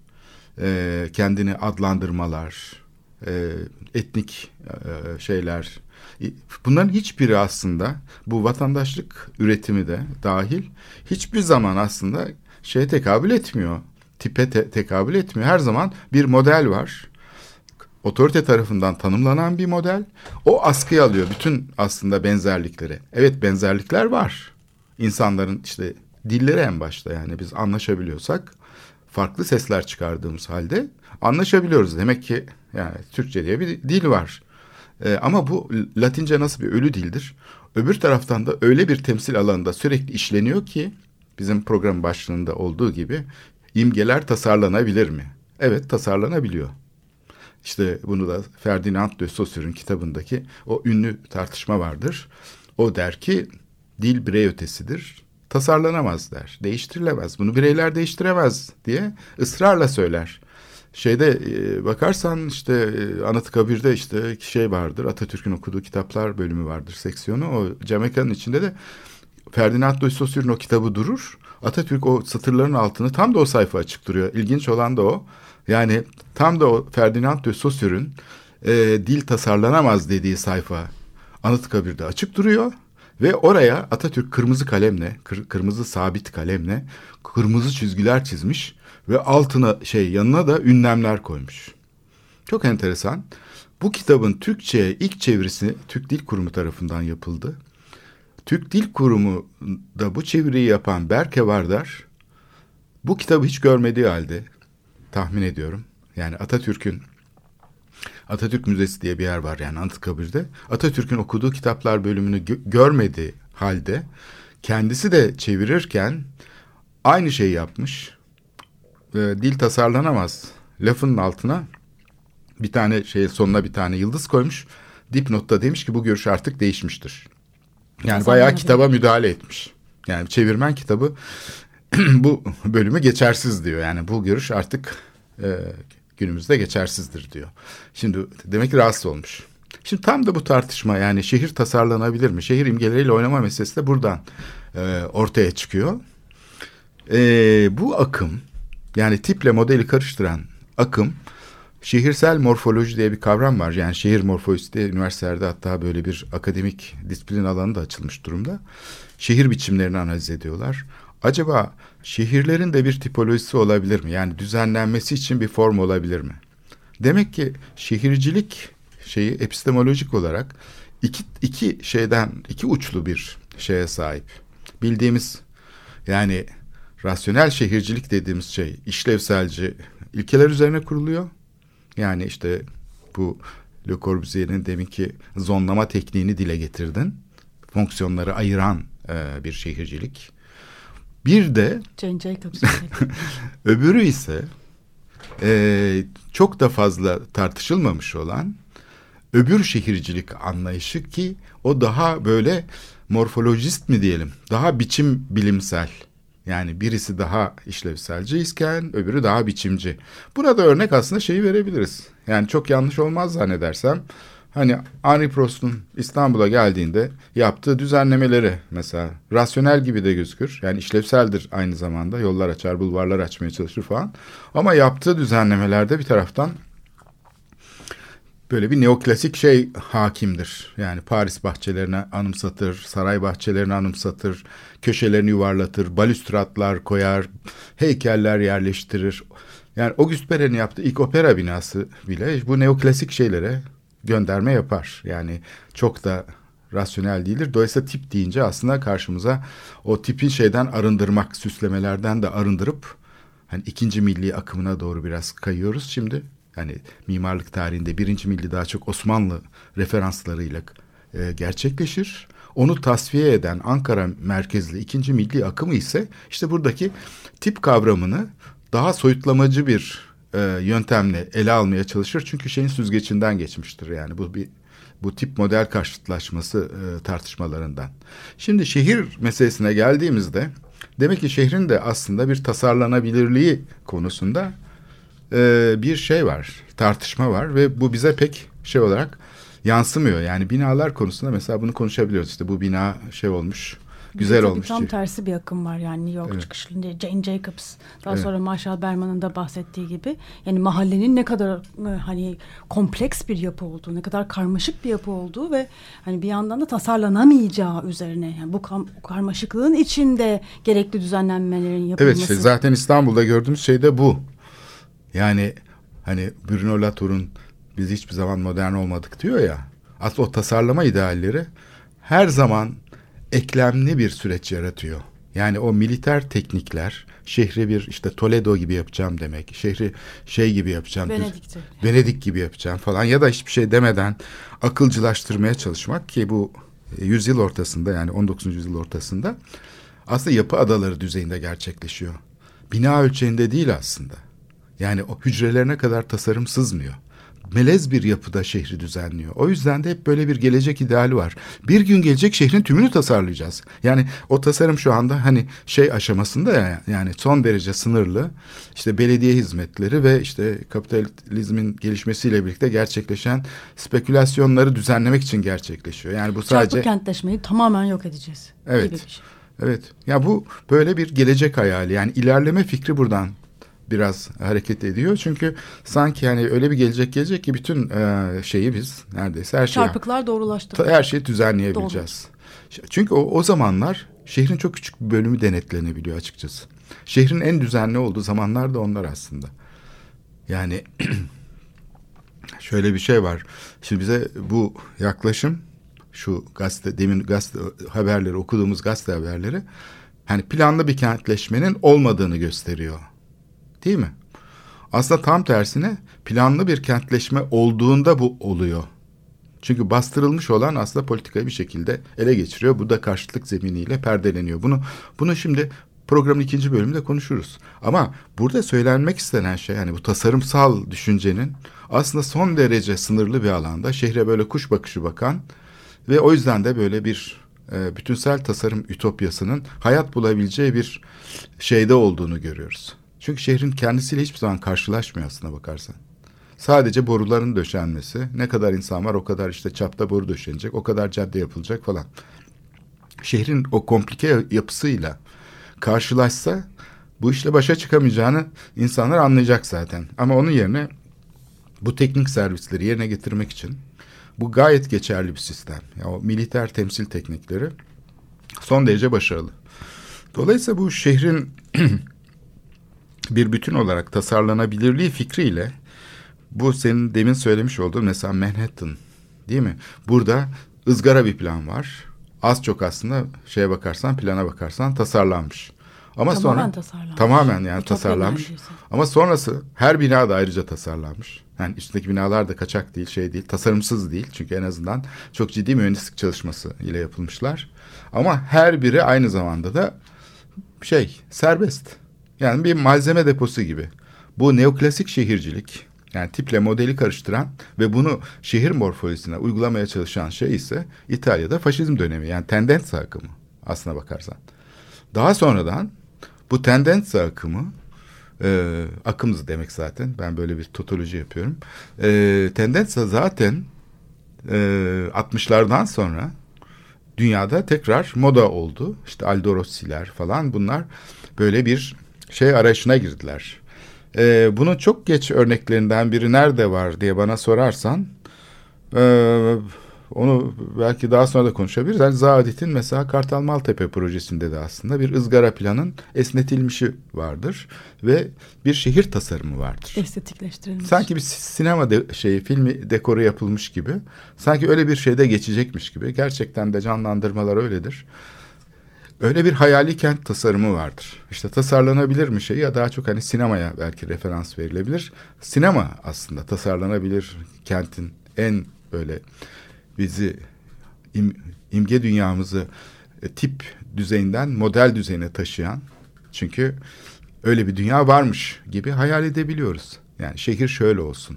e, kendini adlandırmalar, e, etnik e, şeyler, bunların hiçbiri aslında bu vatandaşlık üretimi de dahil hiçbir zaman aslında şeye tekabül etmiyor. Tipe te- tekabül etmiyor. Her zaman bir model var. Otorite tarafından tanımlanan bir model. O askıya alıyor bütün aslında benzerlikleri. Evet benzerlikler var. İnsanların işte dilleri en başta yani biz anlaşabiliyorsak farklı sesler çıkardığımız halde anlaşabiliyoruz. Demek ki yani Türkçe diye bir dil var. Ee, ama bu Latince nasıl bir ölü dildir? Öbür taraftan da öyle bir temsil alanında sürekli işleniyor ki bizim program başlığında olduğu gibi imgeler tasarlanabilir mi? Evet tasarlanabiliyor. İşte bunu da Ferdinand de Saussure'un kitabındaki o ünlü tartışma vardır. O der ki dil birey ötesidir. Tasarlanamaz der. Değiştirilemez. Bunu bireyler değiştiremez diye ısrarla söyler. Şeyde e, bakarsan işte e, Anıtkabir'de işte şey vardır. Atatürk'ün okuduğu kitaplar bölümü vardır seksiyonu. O Camekan'ın içinde de Ferdinand de Saussure'un o kitabı durur. Atatürk o satırların altını tam da o sayfa açık duruyor. İlginç olan da o. Yani tam da o Ferdinand de Saussure'un e, dil tasarlanamaz dediği sayfa Anıtkabir'de açık duruyor. Ve oraya Atatürk kırmızı kalemle, kır, kırmızı sabit kalemle kırmızı çizgiler çizmiş ve altına şey yanına da ünlemler koymuş. Çok enteresan. Bu kitabın Türkçe'ye ilk çevirisi Türk Dil Kurumu tarafından yapıldı. Türk Dil Kurumu da bu çeviriyi yapan Berke Vardar bu kitabı hiç görmediği halde tahmin ediyorum. Yani Atatürk'ün Atatürk Müzesi diye bir yer var yani Anıtkabir'de. Atatürk'ün okuduğu kitaplar bölümünü gö- görmediği halde kendisi de çevirirken aynı şeyi yapmış. E, dil tasarlanamaz lafının altına bir tane şey sonuna bir tane yıldız koymuş. Dipnotta demiş ki bu görüş artık değişmiştir. Yani bayağı kitaba müdahale etmiş. Yani çevirmen kitabı bu bölümü geçersiz diyor. Yani bu görüş artık e, günümüzde geçersizdir diyor. Şimdi demek ki rahatsız olmuş. Şimdi tam da bu tartışma yani şehir tasarlanabilir mi? Şehir imgeleriyle oynama meselesi de buradan e, ortaya çıkıyor. E, bu akım yani tiple modeli karıştıran akım şehirsel morfoloji diye bir kavram var. Yani şehir morfolojisi diye üniversitelerde hatta böyle bir akademik disiplin alanı da açılmış durumda. Şehir biçimlerini analiz ediyorlar. Acaba şehirlerin de bir tipolojisi olabilir mi? Yani düzenlenmesi için bir form olabilir mi? Demek ki şehircilik şeyi epistemolojik olarak iki, iki şeyden iki uçlu bir şeye sahip. Bildiğimiz yani rasyonel şehircilik dediğimiz şey işlevselci ilkeler üzerine kuruluyor. Yani işte bu Le Corbusier'in deminki zonlama tekniğini dile getirdin. Fonksiyonları ayıran e, bir şehircilik. Bir de Jane Jacobs. öbürü ise e, çok da fazla tartışılmamış olan öbür şehircilik anlayışı ki o daha böyle morfolojist mi diyelim daha biçim bilimsel yani birisi daha işlevselci isken öbürü daha biçimci. Buna da örnek aslında şeyi verebiliriz. Yani çok yanlış olmaz zannedersem. Hani Henri Prost'un İstanbul'a geldiğinde yaptığı düzenlemeleri mesela rasyonel gibi de gözükür. Yani işlevseldir aynı zamanda. Yollar açar, bulvarlar açmaya çalışır falan. Ama yaptığı düzenlemelerde bir taraftan böyle bir neoklasik şey hakimdir. Yani Paris bahçelerine anımsatır, saray bahçelerini anımsatır, köşelerini yuvarlatır, balüstratlar koyar, heykeller yerleştirir. Yani Auguste Perret'in yaptığı ilk opera binası bile bu neoklasik şeylere gönderme yapar. Yani çok da rasyonel değildir. Dolayısıyla tip deyince aslında karşımıza o tipi şeyden arındırmak, süslemelerden de arındırıp hani ikinci milli akımına doğru biraz kayıyoruz şimdi. Hani mimarlık tarihinde birinci milli daha çok Osmanlı referanslarıyla e, gerçekleşir. Onu tasfiye eden Ankara merkezli ikinci milli akımı ise işte buradaki tip kavramını daha soyutlamacı bir e, yöntemle ele almaya çalışır. Çünkü şeyin süzgecinden geçmiştir yani bu bir bu tip model karşıtlaşması e, tartışmalarından. Şimdi şehir meselesine geldiğimizde demek ki şehrin de aslında bir tasarlanabilirliği konusunda e, bir şey var, tartışma var ve bu bize pek şey olarak yansımıyor. Yani binalar konusunda mesela bunu konuşabiliyoruz. İşte bu bina şey olmuş, güzel Tabii olmuş. Tam çeviri. tersi bir akım var yani New York Evet. çıkışlı Jane Jacobs. Daha Evet. sonra Marshall Berman'ın da bahsettiği gibi. Yani mahallenin ne kadar e, hani kompleks bir yapı olduğu, ne kadar karmaşık bir yapı olduğu ve hani bir yandan da tasarlanamayacağı üzerine. Yani bu karmaşıklığın içinde gerekli düzenlenmelerin yapılması. Evet işte zaten İstanbul'da gördüğümüz şey de bu. Yani hani Bruno Latour'un biz hiçbir zaman modern olmadık diyor ya. Aslında o tasarlama idealleri her zaman eklemli bir süreç yaratıyor. Yani o militer teknikler şehri bir işte Toledo gibi yapacağım demek. Şehri şey gibi yapacağım. Venedik'ti. Venedik gibi yapacağım falan ya da hiçbir şey demeden akılcılaştırmaya çalışmak ki bu e, yüzyıl ortasında yani 19. yüzyıl ortasında aslında yapı adaları düzeyinde gerçekleşiyor. Bina ölçeğinde değil aslında. Yani o hücrelerine kadar tasarım sızmıyor. Melez bir yapıda şehri düzenliyor. O yüzden de hep böyle bir gelecek ideali var. Bir gün gelecek şehrin tümünü tasarlayacağız. Yani o tasarım şu anda hani şey aşamasında ya yani son derece sınırlı. İşte belediye hizmetleri ve işte kapitalizmin gelişmesiyle birlikte gerçekleşen spekülasyonları düzenlemek için gerçekleşiyor. Yani bu sadece Çarpık kentleşmeyi tamamen yok edeceğiz. Evet. Gibi bir şey. Evet. Ya bu böyle bir gelecek hayali. Yani ilerleme fikri buradan biraz hareket ediyor. Çünkü sanki yani öyle bir gelecek gelecek ki bütün e, şeyi biz neredeyse her şeyi Çarpıklar doğrulaştı. her şeyi düzenleyebileceğiz. Çünkü o, o zamanlar şehrin çok küçük bir bölümü denetlenebiliyor açıkçası. Şehrin en düzenli olduğu zamanlar da onlar aslında. Yani şöyle bir şey var. Şimdi bize bu yaklaşım şu gazete demin gazete haberleri okuduğumuz gazete haberleri hani planlı bir kentleşmenin olmadığını gösteriyor. Değil mi? Aslında tam tersine planlı bir kentleşme olduğunda bu oluyor. Çünkü bastırılmış olan aslında politikayı bir şekilde ele geçiriyor. Bu da karşıtlık zeminiyle perdeleniyor. Bunu bunu şimdi programın ikinci bölümünde konuşuruz. Ama burada söylenmek istenen şey yani bu tasarımsal düşüncenin aslında son derece sınırlı bir alanda şehre böyle kuş bakışı bakan ve o yüzden de böyle bir e, bütünsel tasarım ütopyasının hayat bulabileceği bir şeyde olduğunu görüyoruz. Çünkü şehrin kendisiyle hiçbir zaman karşılaşmıyor aslına bakarsan. Sadece boruların döşenmesi. Ne kadar insan var o kadar işte çapta boru döşenecek. O kadar cadde yapılacak falan. Şehrin o komplike yapısıyla karşılaşsa bu işle başa çıkamayacağını insanlar anlayacak zaten. Ama onun yerine bu teknik servisleri yerine getirmek için bu gayet geçerli bir sistem. Ya o militer temsil teknikleri son derece başarılı. Dolayısıyla bu şehrin bir bütün olarak tasarlanabilirliği fikriyle bu senin demin söylemiş olduğun mesela Manhattan değil mi? Burada ızgara bir plan var. Az çok aslında şeye bakarsan plana bakarsan tasarlanmış. Ama Tamamen sonra tasarlanmış. tamamen yani Ütopya tasarlanmış. neredeyse. Ama sonrası her bina da ayrıca tasarlanmış. Yani üstündeki binalar da kaçak değil, şey değil, tasarımsız değil. Çünkü en azından çok ciddi mühendislik çalışması ile yapılmışlar. Ama her biri aynı zamanda da şey serbest. Yani bir malzeme deposu gibi. Bu neoklasik şehircilik yani tiple modeli karıştıran ve bunu şehir morfolojisine uygulamaya çalışan şey ise İtalya'da faşizm dönemi yani tendens akımı aslına bakarsan. Daha sonradan bu tendens akımı e, akımız demek zaten ben böyle bir totoloji yapıyorum. E, tendens zaten e, 60'lardan sonra dünyada tekrar moda oldu. İşte Aldo Rossi'ler falan bunlar böyle bir şey arayışına girdiler. Ee, bunun çok geç örneklerinden biri nerede var diye bana sorarsan e, onu belki daha sonra da konuşabiliriz. Yani Zaadet'in mesela Kartal Maltepe projesinde de aslında bir ızgara planın esnetilmişi vardır ve bir şehir tasarımı vardır. Estetikleştirilmiş. Sanki bir sinema de, şeyi filmi dekoru yapılmış gibi. Sanki öyle bir şeyde geçecekmiş gibi. Gerçekten de canlandırmalar öyledir. Öyle bir hayali kent tasarımı vardır. İşte tasarlanabilir mi şeyi ya daha çok hani sinemaya belki referans verilebilir. Sinema aslında tasarlanabilir kentin en böyle bizi im, imge dünyamızı e, tip düzeyinden model düzeyine taşıyan çünkü öyle bir dünya varmış gibi hayal edebiliyoruz. Yani şehir şöyle olsun.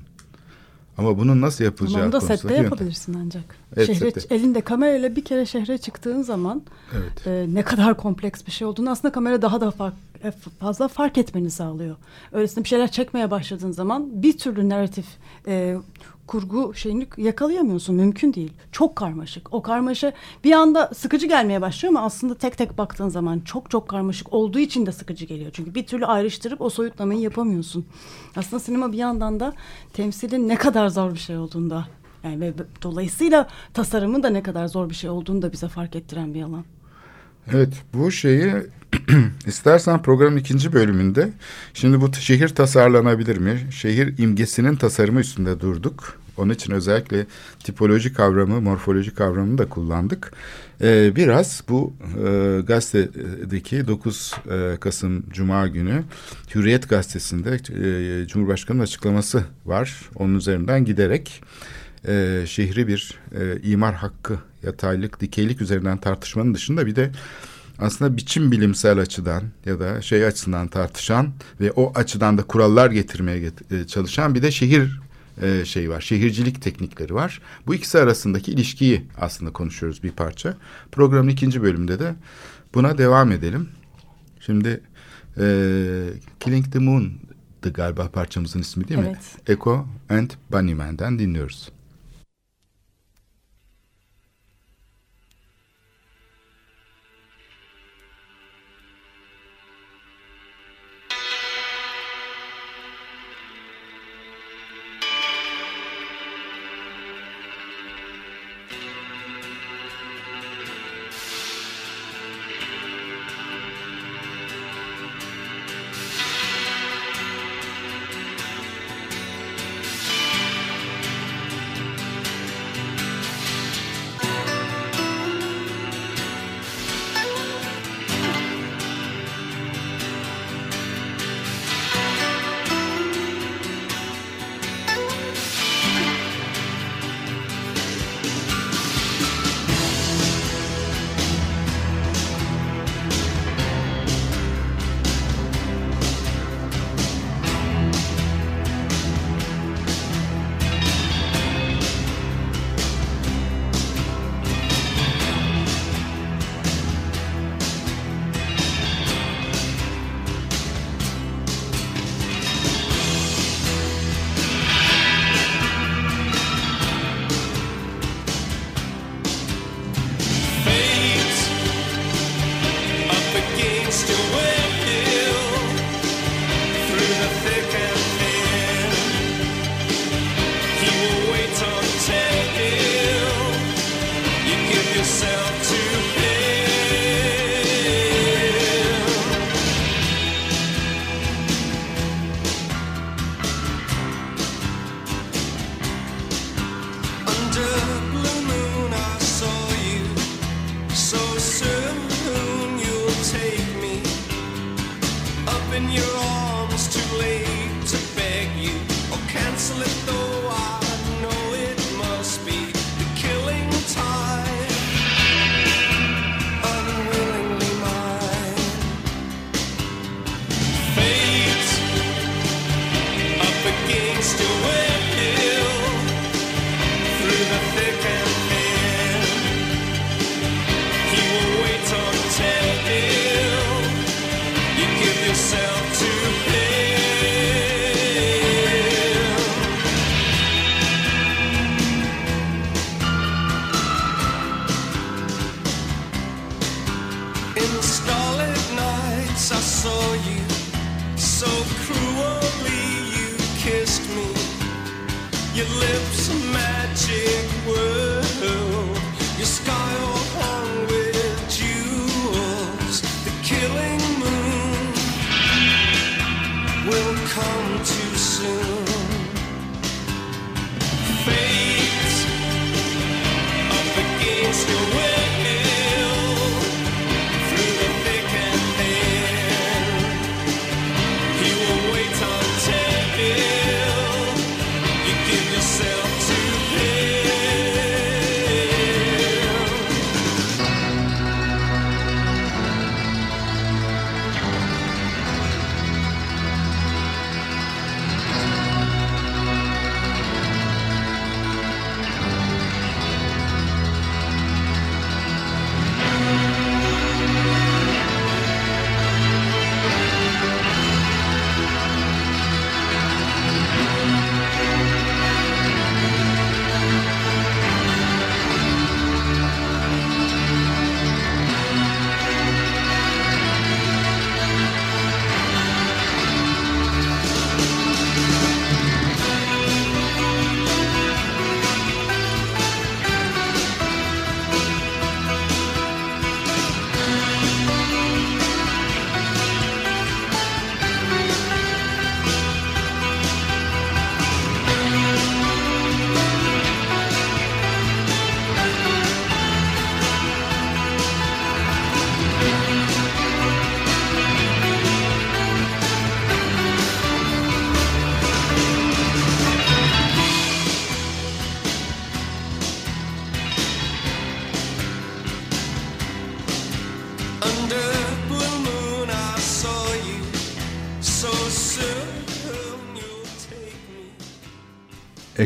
Ama bunun nasıl yapılacağı Onu da sette yöntem- yapabilirsin ancak. Evet, Şehre, sette. elinde kamerayla bir kere şehre çıktığın zaman Evet. e, ne kadar kompleks bir şey olduğunu aslında kamera daha da fark, e, fazla fark etmeni sağlıyor. Öylesine bir şeyler çekmeye başladığın zaman bir türlü narratif e, kurgu şeyini yakalayamıyorsun. Mümkün değil. Çok karmaşık. O karmaşa bir anda sıkıcı gelmeye başlıyor ama aslında tek tek baktığın zaman çok çok karmaşık olduğu için de sıkıcı geliyor. Çünkü bir türlü ayrıştırıp o soyutlamayı yapamıyorsun. Aslında sinema bir yandan da temsilin ne kadar zor bir şey olduğunda yani ve dolayısıyla tasarımın da ne kadar zor bir şey olduğunu da bize fark ettiren bir alan. Evet bu şeyi istersen programın ikinci bölümünde şimdi bu şehir tasarlanabilir mi? Şehir imgesinin tasarımı üstünde durduk. Onun için özellikle tipoloji kavramı, morfoloji kavramını da kullandık. Ee, biraz bu e, gazetedeki 9 e, Kasım Cuma günü Hürriyet Gazetesi'nde e, Cumhurbaşkanı'nın açıklaması var. Onun üzerinden giderek e, şehri bir e, imar hakkı, yataylık, dikeylik üzerinden tartışmanın dışında bir de aslında biçim bilimsel açıdan ya da şey açısından tartışan ve o açıdan da kurallar getirmeye get e, çalışan bir de şehir e, şey var. Şehircilik teknikleri var. Bu ikisi arasındaki ilişkiyi aslında konuşuyoruz bir parça. Programın ikinci bölümünde de buna devam edelim. Şimdi e, Killing the Moon'dı galiba parçamızın ismi değil mi? Evet. Echo and Bunnyman'den dinliyoruz.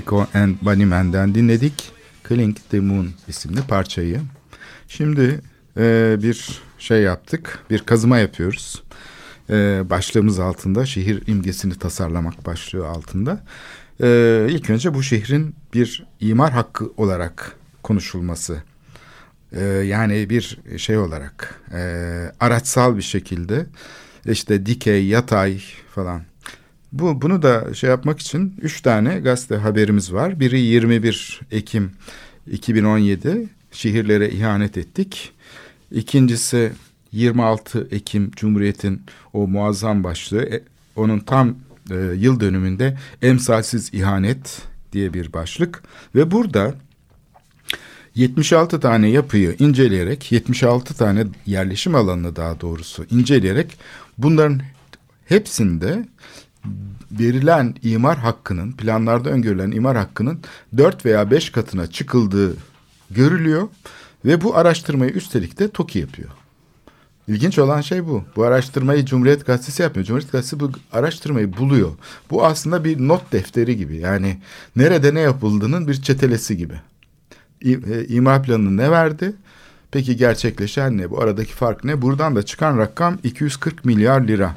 Echo and Bunnyman'den dinledik. Cling the Moon isimli parçayı. Şimdi e, bir şey yaptık, bir kazıma yapıyoruz. E, başlığımız altında, şehir imgesini tasarlamak başlığı altında. E, ilk önce bu şehrin bir imar hakkı olarak konuşulması. E, yani bir şey olarak, e, araçsal bir şekilde işte dikey, yatay falan bu bunu da şey yapmak için üç tane gazete haberimiz var. Biri 21 Ekim 2017 şehirlere ihanet ettik. İkincisi 26 Ekim Cumhuriyet'in o muazzam başlığı e, onun tam e, yıl dönümünde emsalsiz ihanet diye bir başlık ve burada 76 tane yapıyı inceleyerek 76 tane yerleşim alanını daha doğrusu inceleyerek bunların hepsinde verilen imar hakkının planlarda öngörülen imar hakkının dört veya beş katına çıkıldığı görülüyor ve bu araştırmayı üstelik de TOKİ yapıyor. İlginç olan şey bu. Bu araştırmayı Cumhuriyet Gazetesi yapmıyor. Cumhuriyet Gazetesi bu araştırmayı buluyor. Bu aslında bir not defteri gibi. Yani nerede ne yapıldığının bir çetelesi gibi. E, imar planını ne verdi? Peki gerçekleşen ne? Bu aradaki fark ne? Buradan da çıkan rakam 240 milyar lira.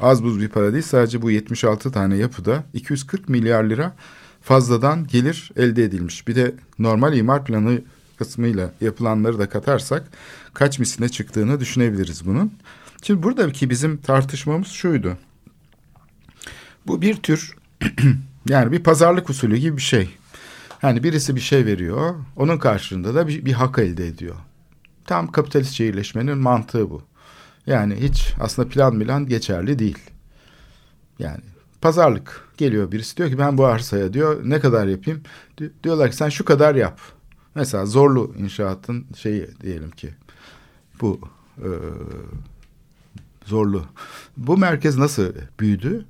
Az buz bir para değil sadece bu 76 tane yapıda 240 milyar lira fazladan gelir elde edilmiş. Bir de normal imar planı kısmıyla yapılanları da katarsak kaç misline çıktığını düşünebiliriz bunun. Şimdi buradaki bizim tartışmamız şuydu. Bu bir tür yani bir pazarlık usulü gibi bir şey. Hani birisi bir şey veriyor, onun karşılığında da bir, bir hak elde ediyor. Tam kapitalist şehirleşmenin mantığı bu. Yani hiç aslında plan plan geçerli değil. Yani pazarlık geliyor birisi diyor ki ben bu arsaya diyor ne kadar yapayım? Diyorlar ki sen şu kadar yap. Mesela zorlu inşaatın şeyi diyelim ki bu e, zorlu. Bu merkez nasıl büyüdü?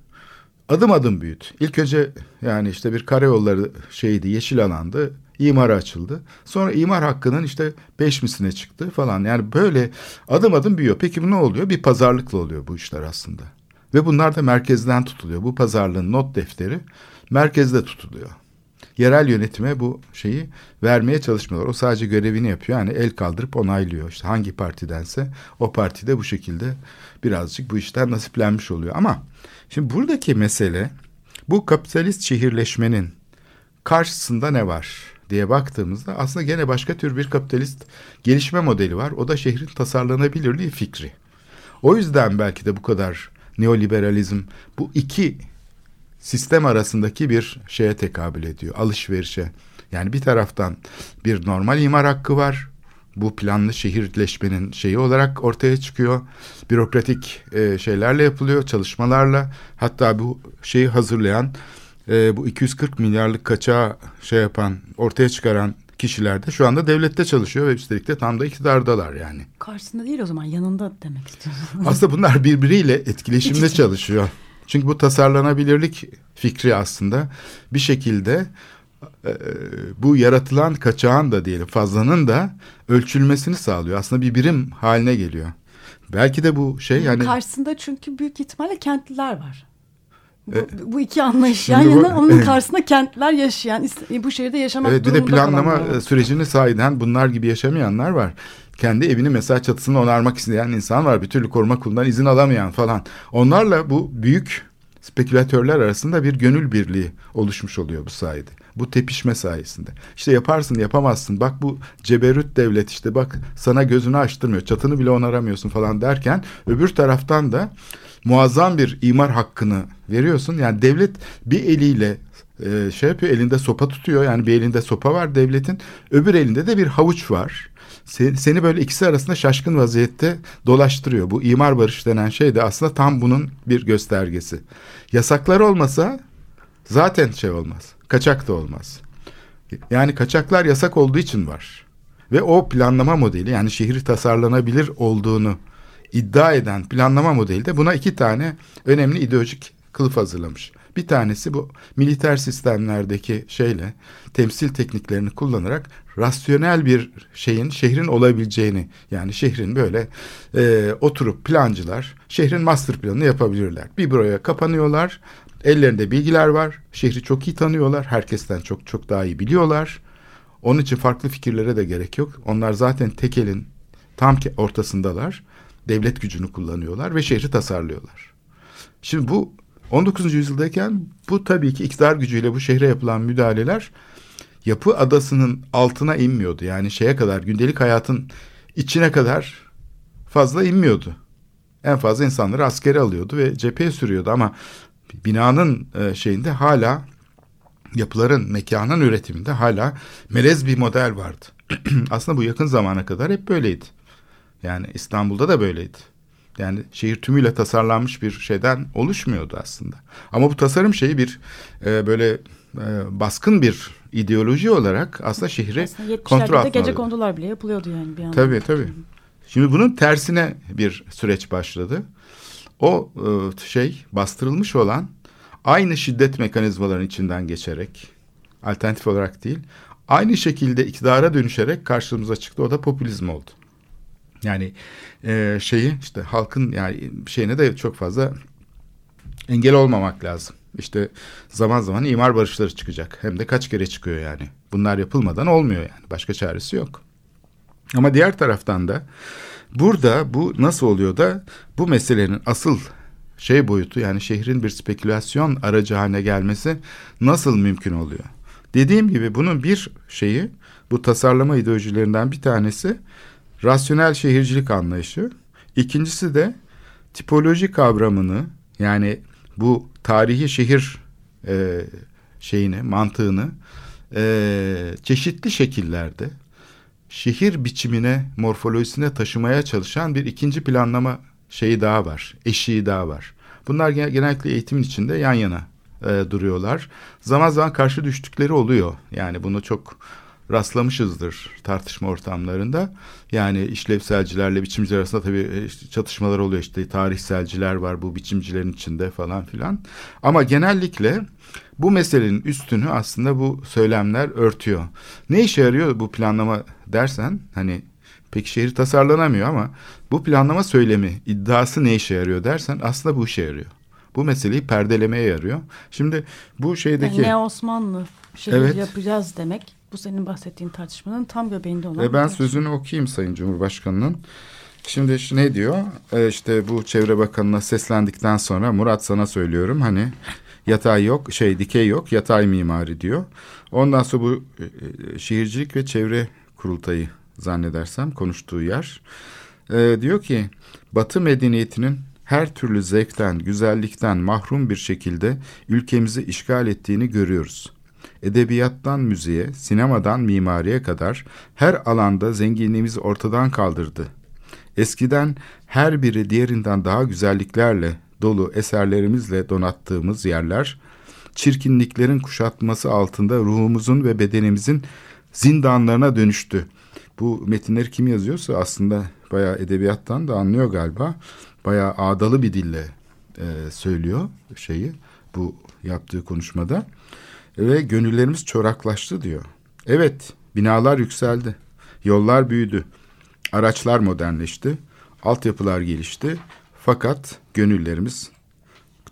Adım adım büyüdü. İlk önce yani işte bir karayolları şeydi yeşil alandı imara açıldı. Sonra imar hakkının işte beş misline çıktı falan. Yani böyle adım adım büyüyor. Peki bu ne oluyor? Bir pazarlıkla oluyor bu işler aslında. Ve bunlar da merkezden tutuluyor. Bu pazarlığın not defteri merkezde tutuluyor. Yerel yönetime bu şeyi vermeye çalışmıyorlar. O sadece görevini yapıyor. Yani el kaldırıp onaylıyor. İşte hangi partidense o partide bu şekilde birazcık bu işten nasiplenmiş oluyor. Ama şimdi buradaki mesele bu kapitalist şehirleşmenin karşısında ne var? Diye baktığımızda aslında gene başka tür bir kapitalist gelişme modeli var. O da şehrin tasarlanabilirliği fikri. O yüzden belki de bu kadar neoliberalizm bu iki sistem arasındaki bir şeye tekabül ediyor. Alışverişe. Yani bir taraftan bir normal imar hakkı var. Bu planlı şehirleşmenin şeyi olarak ortaya çıkıyor. Bürokratik e, şeylerle yapılıyor, çalışmalarla. Hatta bu şeyi hazırlayan e, bu 240 milyarlık kaçağı şey yapan, ortaya çıkaran kişiler de şu anda devlette çalışıyor ve üstelik de tam da iktidardalar yani. Karşısında değil o zaman yanında demek istiyorum. Aslında bunlar birbiriyle etkileşimde çalışıyor. Çünkü bu tasarlanabilirlik fikri aslında bir şekilde e, bu yaratılan kaçağın da diyelim fazlanın da ölçülmesini sağlıyor. Aslında bir birim haline geliyor. Belki de bu şey yani... Karşısında çünkü büyük ihtimalle kentliler var. Bu, e, bu iki anlayış yan yana bu, onun karşısında kentler yaşayan bu şehirde yaşamak evet, bir de planlama kalanlar. sürecini sahiden bunlar gibi yaşamayanlar var. Kendi evini mesela çatısını onarmak isteyen insan var. Bir türlü koruma kurulundan izin alamayan falan. Onlarla bu büyük spekülatörler arasında bir gönül birliği oluşmuş oluyor bu sayede. Bu tepişme sayesinde. İşte yaparsın yapamazsın. Bak bu ceberüt devlet işte bak sana gözünü açtırmıyor. Çatını bile onaramıyorsun falan derken öbür taraftan da muazzam bir imar hakkını veriyorsun. Yani devlet bir eliyle e, şey yapıyor elinde sopa tutuyor. Yani bir elinde sopa var devletin. Öbür elinde de bir havuç var. Seni, seni böyle ikisi arasında şaşkın vaziyette dolaştırıyor. Bu imar barış denen şey de aslında tam bunun bir göstergesi. Yasaklar olmasa zaten şey olmaz. Kaçak da olmaz. Yani kaçaklar yasak olduğu için var. Ve o planlama modeli yani şehri tasarlanabilir olduğunu iddia eden planlama modeli de buna iki tane önemli ideolojik kılıf hazırlamış. Bir tanesi bu militer sistemlerdeki şeyle temsil tekniklerini kullanarak rasyonel bir şeyin şehrin olabileceğini yani şehrin böyle e, oturup plancılar şehrin master planını yapabilirler. Bir buraya kapanıyorlar Ellerinde bilgiler var. Şehri çok iyi tanıyorlar. Herkesten çok çok daha iyi biliyorlar. Onun için farklı fikirlere de gerek yok. Onlar zaten tekelin tam ortasındalar. Devlet gücünü kullanıyorlar ve şehri tasarlıyorlar. Şimdi bu 19. yüzyıldayken bu tabii ki iktidar gücüyle bu şehre yapılan müdahaleler yapı adasının altına inmiyordu. Yani şeye kadar gündelik hayatın içine kadar fazla inmiyordu. En fazla insanları askere alıyordu ve cepheye sürüyordu ama binanın e, şeyinde hala yapıların mekanın üretiminde hala melez bir model vardı. Aslında bu yakın zamana kadar hep böyleydi. Yani İstanbul'da da böyleydi. Yani şehir tümüyle tasarlanmış bir şeyden oluşmuyordu aslında. Ama bu tasarım şeyi bir e, böyle e, baskın bir ideoloji olarak aslında şehri aslında kontrol altına gece kondular bile yapılıyordu yani bir anda. Tabii tabii. Şimdi bunun tersine bir süreç başladı. O e, şey bastırılmış olan aynı şiddet mekanizmalarının içinden geçerek alternatif olarak değil aynı şekilde iktidara dönüşerek karşımıza çıktı. O da popülizm oldu. Yani e, şeyi işte halkın yani şeyine de çok fazla engel olmamak lazım. İşte zaman zaman imar barışları çıkacak. Hem de kaç kere çıkıyor yani. Bunlar yapılmadan olmuyor yani. Başka çaresi yok. Ama diğer taraftan da burada bu nasıl oluyor da bu meselenin asıl şey boyutu yani şehrin bir spekülasyon aracı haline gelmesi nasıl mümkün oluyor? Dediğim gibi bunun bir şeyi bu tasarlama ideolojilerinden bir tanesi rasyonel şehircilik anlayışı. İkincisi de tipoloji kavramını yani bu tarihi şehir e, şeyini mantığını e, çeşitli şekillerde şehir biçimine morfolojisine taşımaya çalışan bir ikinci planlama şeyi daha var eşiği daha var. Bunlar genellikle eğitimin içinde yan yana e, duruyorlar. Zaman zaman karşı düştükleri oluyor. Yani bunu çok rastlamışızdır tartışma ortamlarında. Yani işlevselcilerle biçimciler arasında tabii e, çatışmalar oluyor işte tarihselciler var bu biçimcilerin içinde falan filan. Ama genellikle bu meselenin üstünü aslında bu söylemler örtüyor. Ne işe yarıyor bu planlama dersen hani peki şehir tasarlanamıyor ama bu planlama söylemi iddiası ne işe yarıyor dersen aslında bu işe yarıyor. Bu meseleyi perdelemeye yarıyor. Şimdi bu şeydeki... Yani ne Osmanlı şehir evet. yapacağız demek bu senin bahsettiğin tartışmanın tam göbeğinde olan. E ben sözünü okuyayım Sayın Cumhurbaşkanı'nın. Şimdi ne diyor? E işte bu Çevre Bakanı'na seslendikten sonra Murat sana söylüyorum hani yatay yok şey dikey yok yatay mimari diyor. Ondan sonra bu e, e şehircilik ve çevre kurultayı zannedersem konuştuğu yer. E, diyor ki Batı medeniyetinin her türlü zevkten, güzellikten mahrum bir şekilde ülkemizi işgal ettiğini görüyoruz edebiyattan müziğe, sinemadan mimariye kadar her alanda zenginliğimizi ortadan kaldırdı. Eskiden her biri diğerinden daha güzelliklerle dolu eserlerimizle donattığımız yerler, çirkinliklerin kuşatması altında ruhumuzun ve bedenimizin zindanlarına dönüştü. Bu metinleri kim yazıyorsa aslında bayağı edebiyattan da anlıyor galiba. Bayağı ağdalı bir dille e, söylüyor şeyi bu yaptığı konuşmada ve gönüllerimiz çoraklaştı diyor. Evet, binalar yükseldi, yollar büyüdü, araçlar modernleşti, altyapılar gelişti. Fakat gönüllerimiz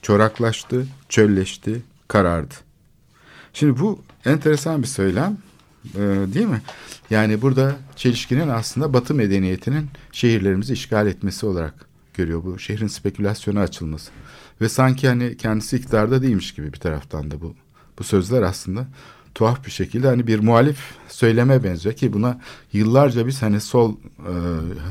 çoraklaştı, çölleşti, karardı. Şimdi bu enteresan bir söylem e, değil mi? Yani burada çelişkinin aslında Batı medeniyetinin şehirlerimizi işgal etmesi olarak görüyor bu. Şehrin spekülasyona açılması. Ve sanki hani kendisi iktidarda değilmiş gibi bir taraftan da bu bu sözler aslında tuhaf bir şekilde hani bir muhalif söyleme benziyor ki buna yıllarca biz hani sol e,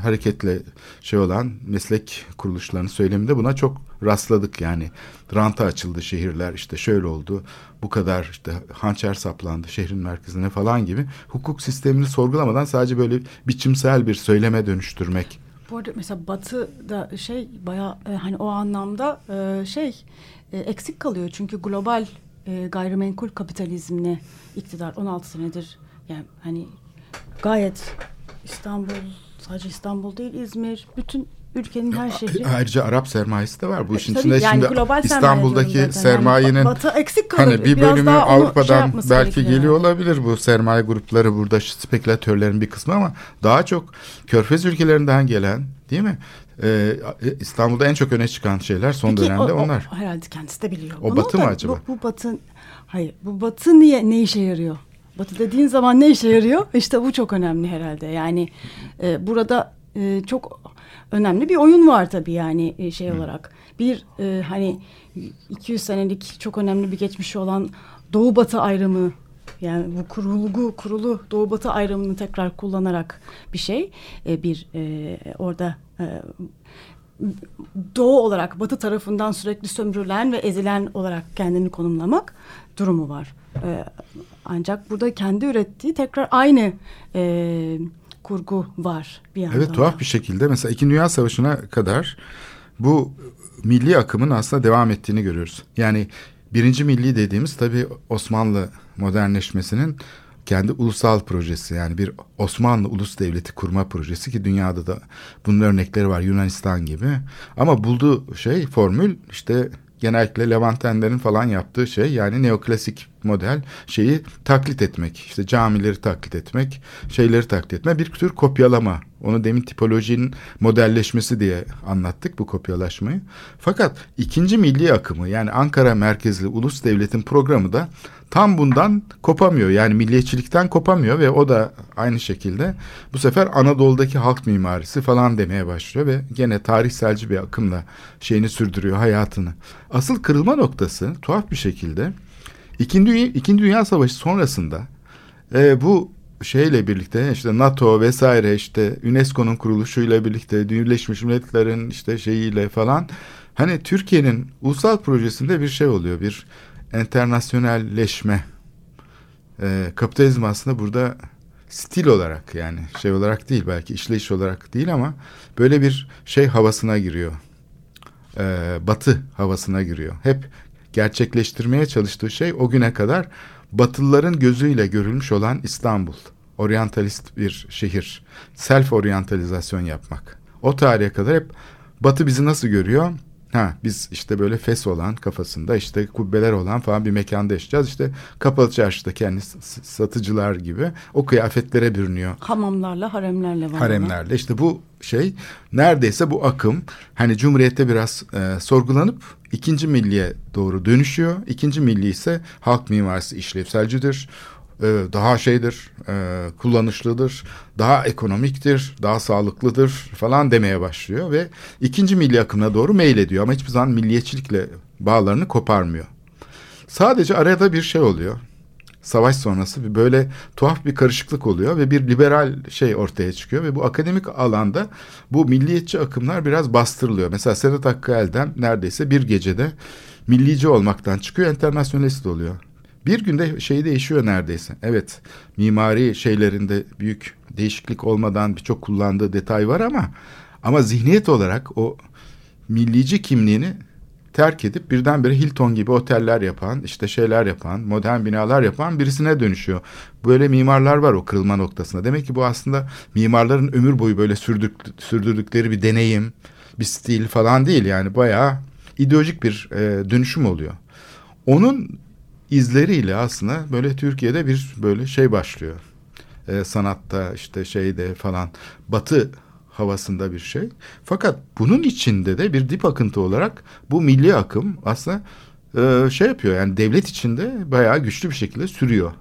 hareketle şey olan meslek kuruluşlarının söyleminde buna çok rastladık yani ranta açıldı şehirler işte şöyle oldu bu kadar işte hançer saplandı şehrin merkezine falan gibi hukuk sistemini sorgulamadan sadece böyle biçimsel bir söyleme dönüştürmek. Bu arada mesela Batı'da şey bayağı e, hani o anlamda e, şey e, eksik kalıyor çünkü global e, gayrimenkul kapitalizmine iktidar 16 senedir yani hani gayet İstanbul sadece İstanbul değil İzmir bütün ülkenin her şehri. Ayrıca Arap sermayesi de var bu e, işin içinde. Yani şimdi İstanbul'daki sermayenin yani batı eksik kalır. hani bir bölümü şey Avrupa'dan şey belki geliyor yani. olabilir bu sermaye grupları burada spekülatörlerin bir kısmı ama daha çok Körfez ülkelerinden gelen Değil mi? Ee, İstanbul'da en çok öne çıkan şeyler son Peki, dönemde o, o, onlar. herhalde kendisi de biliyor. O bunu batı mı acaba? Bu, bu batı, hayır bu batı niye ne işe yarıyor? Batı dediğin zaman ne işe yarıyor? İşte bu çok önemli herhalde. Yani e, burada e, çok önemli bir oyun var tabii yani e, şey olarak. Bir e, hani 200 senelik çok önemli bir geçmişi olan Doğu Batı ayrımı yani bu kurulgu kurulu Doğu Batı ayrımını tekrar kullanarak bir şey e, bir e, orada e, Doğu olarak Batı tarafından sürekli sömürülen ve ezilen olarak kendini konumlamak durumu var. E, ancak burada kendi ürettiği tekrar aynı e, kurgu var bir yandan. Evet tuhaf bir şekilde mesela İkinci Dünya Savaşı'na kadar bu milli akımın aslında devam ettiğini görüyoruz. Yani birinci milli dediğimiz tabii Osmanlı modernleşmesinin kendi ulusal projesi yani bir Osmanlı ulus devleti kurma projesi ki dünyada da bunun örnekleri var Yunanistan gibi. Ama bulduğu şey formül işte genellikle Levantenlerin falan yaptığı şey yani neoklasik model şeyi taklit etmek. işte camileri taklit etmek, şeyleri taklit etme bir tür kopyalama. Onu demin tipolojinin modelleşmesi diye anlattık bu kopyalaşmayı. Fakat ikinci milli akımı yani Ankara merkezli ulus devletin programı da tam bundan kopamıyor. Yani milliyetçilikten kopamıyor ve o da aynı şekilde bu sefer Anadolu'daki halk mimarisi falan demeye başlıyor ve gene tarihselci bir akımla şeyini sürdürüyor hayatını. Asıl kırılma noktası tuhaf bir şekilde İkinci Dünya, İkinci Dünya Savaşı sonrasında e, bu şeyle birlikte işte NATO vesaire işte UNESCO'nun kuruluşuyla birlikte Birleşmiş Milletler'in işte şeyiyle falan hani Türkiye'nin ulusal projesinde bir şey oluyor bir internasyonelleşme e, kapitalizm aslında burada stil olarak yani şey olarak değil belki işleyiş olarak değil ama böyle bir şey havasına giriyor. E, batı havasına giriyor. Hep gerçekleştirmeye çalıştığı şey o güne kadar Batılıların gözüyle görülmüş olan İstanbul. Oryantalist bir şehir. Self oryantalizasyon yapmak. O tarihe kadar hep Batı bizi nasıl görüyor? Ha biz işte böyle fes olan kafasında işte kubbeler olan falan bir mekanda yaşayacağız. İşte kapalı çarşıda kendi satıcılar gibi o kıyafetlere bürünüyor. Hamamlarla, haremlerle var. Haremlerle işte bu şey neredeyse bu akım hani Cumhuriyet'te biraz e, sorgulanıp ikinci milliye doğru dönüşüyor. İkinci milli ise halk mimarisi işlevselcidir daha şeydir, e, kullanışlıdır, daha ekonomiktir, daha sağlıklıdır falan demeye başlıyor ve ikinci milli akımına doğru meylediyor ama hiçbir zaman milliyetçilikle bağlarını koparmıyor. Sadece arada bir şey oluyor. Savaş sonrası bir böyle tuhaf bir karışıklık oluyor ve bir liberal şey ortaya çıkıyor ve bu akademik alanda bu milliyetçi akımlar biraz bastırılıyor. Mesela Sedat Hakkı Elden neredeyse bir gecede millici olmaktan çıkıyor, internasyonalist oluyor. Bir günde şey değişiyor neredeyse. Evet mimari şeylerinde büyük değişiklik olmadan birçok kullandığı detay var ama ama zihniyet olarak o millici kimliğini terk edip birdenbire Hilton gibi oteller yapan, işte şeyler yapan, modern binalar yapan birisine dönüşüyor. Böyle mimarlar var o kırılma noktasında. Demek ki bu aslında mimarların ömür boyu böyle sürdük, sürdürdükleri bir deneyim, bir stil falan değil yani bayağı ideolojik bir e, dönüşüm oluyor. Onun izleriyle aslında böyle Türkiye'de bir böyle şey başlıyor. E, sanatta işte şeyde falan batı havasında bir şey. Fakat bunun içinde de bir dip akıntı olarak bu milli akım aslında e, şey yapıyor yani devlet içinde bayağı güçlü bir şekilde sürüyor.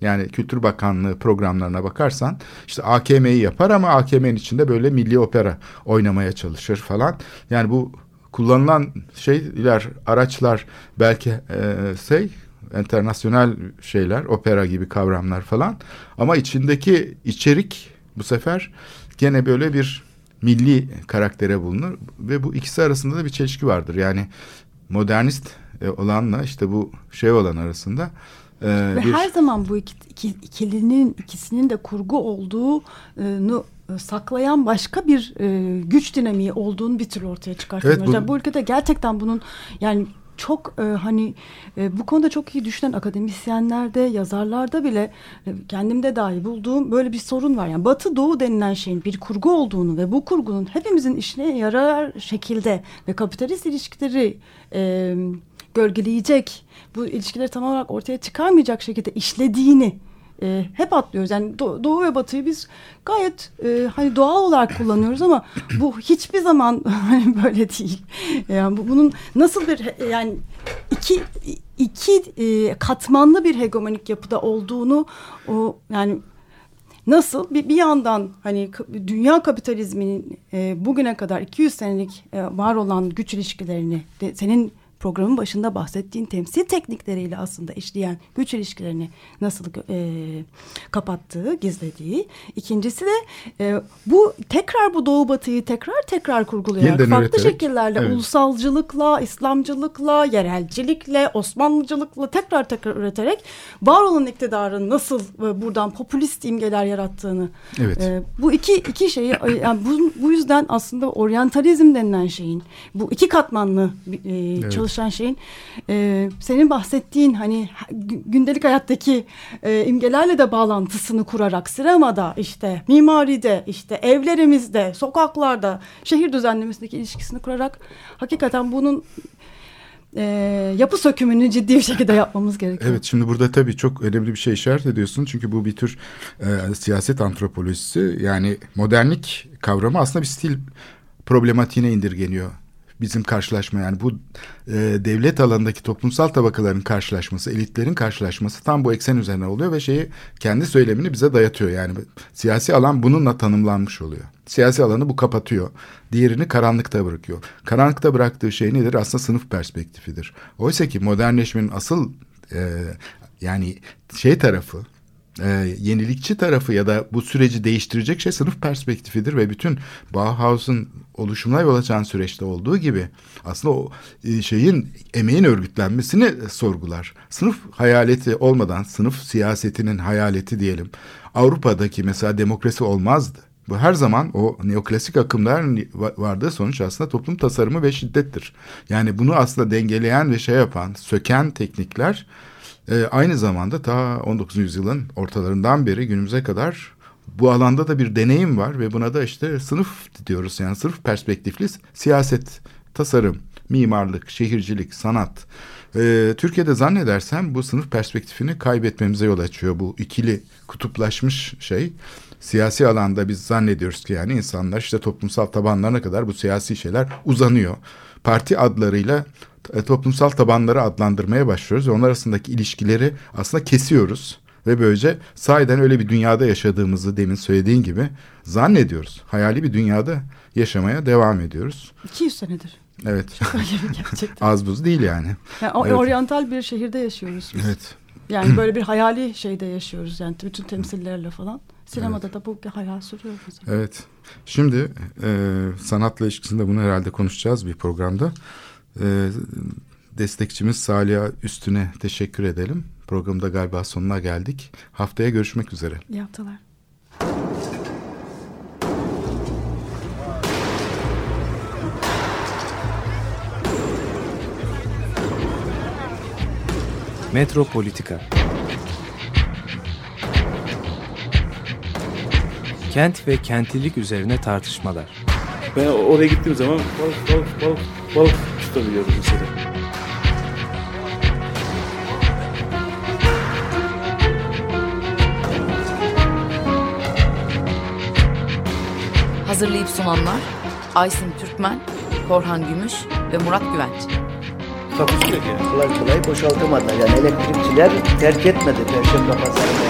Yani Kültür Bakanlığı programlarına bakarsan işte AKM'yi yapar ama AKM'nin içinde böyle milli opera oynamaya çalışır falan. Yani bu kullanılan şeyler, araçlar belki e, şey internasyonel şeyler, opera gibi kavramlar falan. Ama içindeki içerik bu sefer gene böyle bir milli karaktere bulunur ve bu ikisi arasında da bir çelişki vardır. Yani modernist e, olanla işte bu şey olan arasında e, ve bir... her zaman bu iki, iki, ikilinin ikisinin de kurgu olduğunu e, saklayan başka bir e, güç dinamiği olduğunu bir türlü ortaya çıkartıyor. Evet, bu... bu ülkede gerçekten bunun yani çok e, hani e, bu konuda çok iyi düşünen akademisyenlerde, yazarlarda bile e, kendimde dahi bulduğum böyle bir sorun var. Yani Batı Doğu denilen şeyin bir kurgu olduğunu ve bu kurgunun hepimizin işine yarar şekilde ve kapitalist ilişkileri e, gölgeleyecek, bu ilişkileri tam olarak ortaya çıkarmayacak şekilde işlediğini e, hep atlıyoruz. Yani do, Doğu ve Batı'yı biz gayet e, hani doğal olarak kullanıyoruz ama bu hiçbir zaman böyle değil. Yani bu, bunun nasıl bir yani iki iki e, katmanlı bir hegemonik yapıda olduğunu o yani Nasıl? Bir, bir yandan hani dünya kapitalizminin e, bugüne kadar 200 senelik e, var olan güç ilişkilerini de, senin programın başında bahsettiğin temsil teknikleriyle aslında işleyen güç ilişkilerini nasıl e, kapattığı, gizlediği. İkincisi de e, bu tekrar bu Doğu Batı'yı tekrar tekrar kurgulayarak Yeniden farklı üreterek, şekillerle evet. ulusalcılıkla, İslamcılıkla, yerelcilikle, Osmanlıcılıkla tekrar tekrar üreterek var olan iktidarın nasıl e, buradan popülist imgeler yarattığını. Evet. E, bu iki iki şeyi yani bu, bu yüzden aslında oryantalizm denilen şeyin bu iki katmanlı e, Evet. Çalışan şeyin e, senin bahsettiğin hani gündelik hayattaki e, imgelerle de bağlantısını kurarak sinemada işte mimaride işte evlerimizde sokaklarda şehir düzenlemesindeki ilişkisini kurarak hakikaten bunun e, yapı sökümünü ciddi bir şekilde yapmamız gerekiyor. Evet şimdi burada tabii çok önemli bir şey işaret ediyorsun. Çünkü bu bir tür e, siyaset antropolojisi. Yani modernlik kavramı aslında bir stil problematiğine indirgeniyor. Bizim karşılaşma yani bu e, devlet alanındaki toplumsal tabakaların karşılaşması, elitlerin karşılaşması tam bu eksen üzerine oluyor ve şeyi kendi söylemini bize dayatıyor. Yani siyasi alan bununla tanımlanmış oluyor. Siyasi alanı bu kapatıyor. Diğerini karanlıkta bırakıyor. Karanlıkta bıraktığı şey nedir? Aslında sınıf perspektifidir. Oysa ki modernleşmenin asıl e, yani şey tarafı e, yenilikçi tarafı ya da bu süreci değiştirecek şey sınıf perspektifidir ve bütün Bauhaus'un oluşumuna yol açan süreçte olduğu gibi aslında o e, şeyin emeğin örgütlenmesini sorgular. Sınıf hayaleti olmadan sınıf siyasetinin hayaleti diyelim. Avrupa'daki mesela demokrasi olmazdı. Bu her zaman o neoklasik akımların vardığı sonuç aslında toplum tasarımı ve şiddettir. Yani bunu aslında dengeleyen ve şey yapan, söken teknikler e, aynı zamanda ta 19. yüzyılın ortalarından beri günümüze kadar bu alanda da bir deneyim var ve buna da işte sınıf diyoruz yani sınıf perspektifli siyaset, tasarım, mimarlık, şehircilik, sanat. Ee, Türkiye'de zannedersem bu sınıf perspektifini kaybetmemize yol açıyor bu ikili kutuplaşmış şey. Siyasi alanda biz zannediyoruz ki yani insanlar işte toplumsal tabanlarına kadar bu siyasi şeyler uzanıyor. Parti adlarıyla e, toplumsal tabanları adlandırmaya başlıyoruz ve onlar arasındaki ilişkileri aslında kesiyoruz. Ve böylece sahiden öyle bir dünyada yaşadığımızı demin söylediğin gibi zannediyoruz. Hayali bir dünyada yaşamaya devam ediyoruz. 200 senedir. Evet. Gerçekten. Az buz değil yani. yani o, Evet. oryantal bir şehirde yaşıyoruz biz. Evet. Yani böyle bir hayali şeyde yaşıyoruz yani bütün temsillerle falan. Sinemada da bu hayal sürüyor mesela. Evet. Şimdi e, sanatla ilişkisinde bunu herhalde konuşacağız bir programda. E, destekçimiz Salih Üstüne teşekkür edelim. Programda galiba sonuna geldik. Haftaya görüşmek üzere. İyi haftalar. Metropolitika Kent ve kentlilik üzerine tartışmalar. Ben oraya gittiğim zaman balık balık balık balık tutabiliyordum mesela. Hazırlayıp sunanlar Aysin Türkmen, Korhan Gümüş ve Murat Güvenç. Takusu yok yani. Kolay kolay boşaltamadı. Yani elektrikçiler terk etmedi Perşembe Pazarı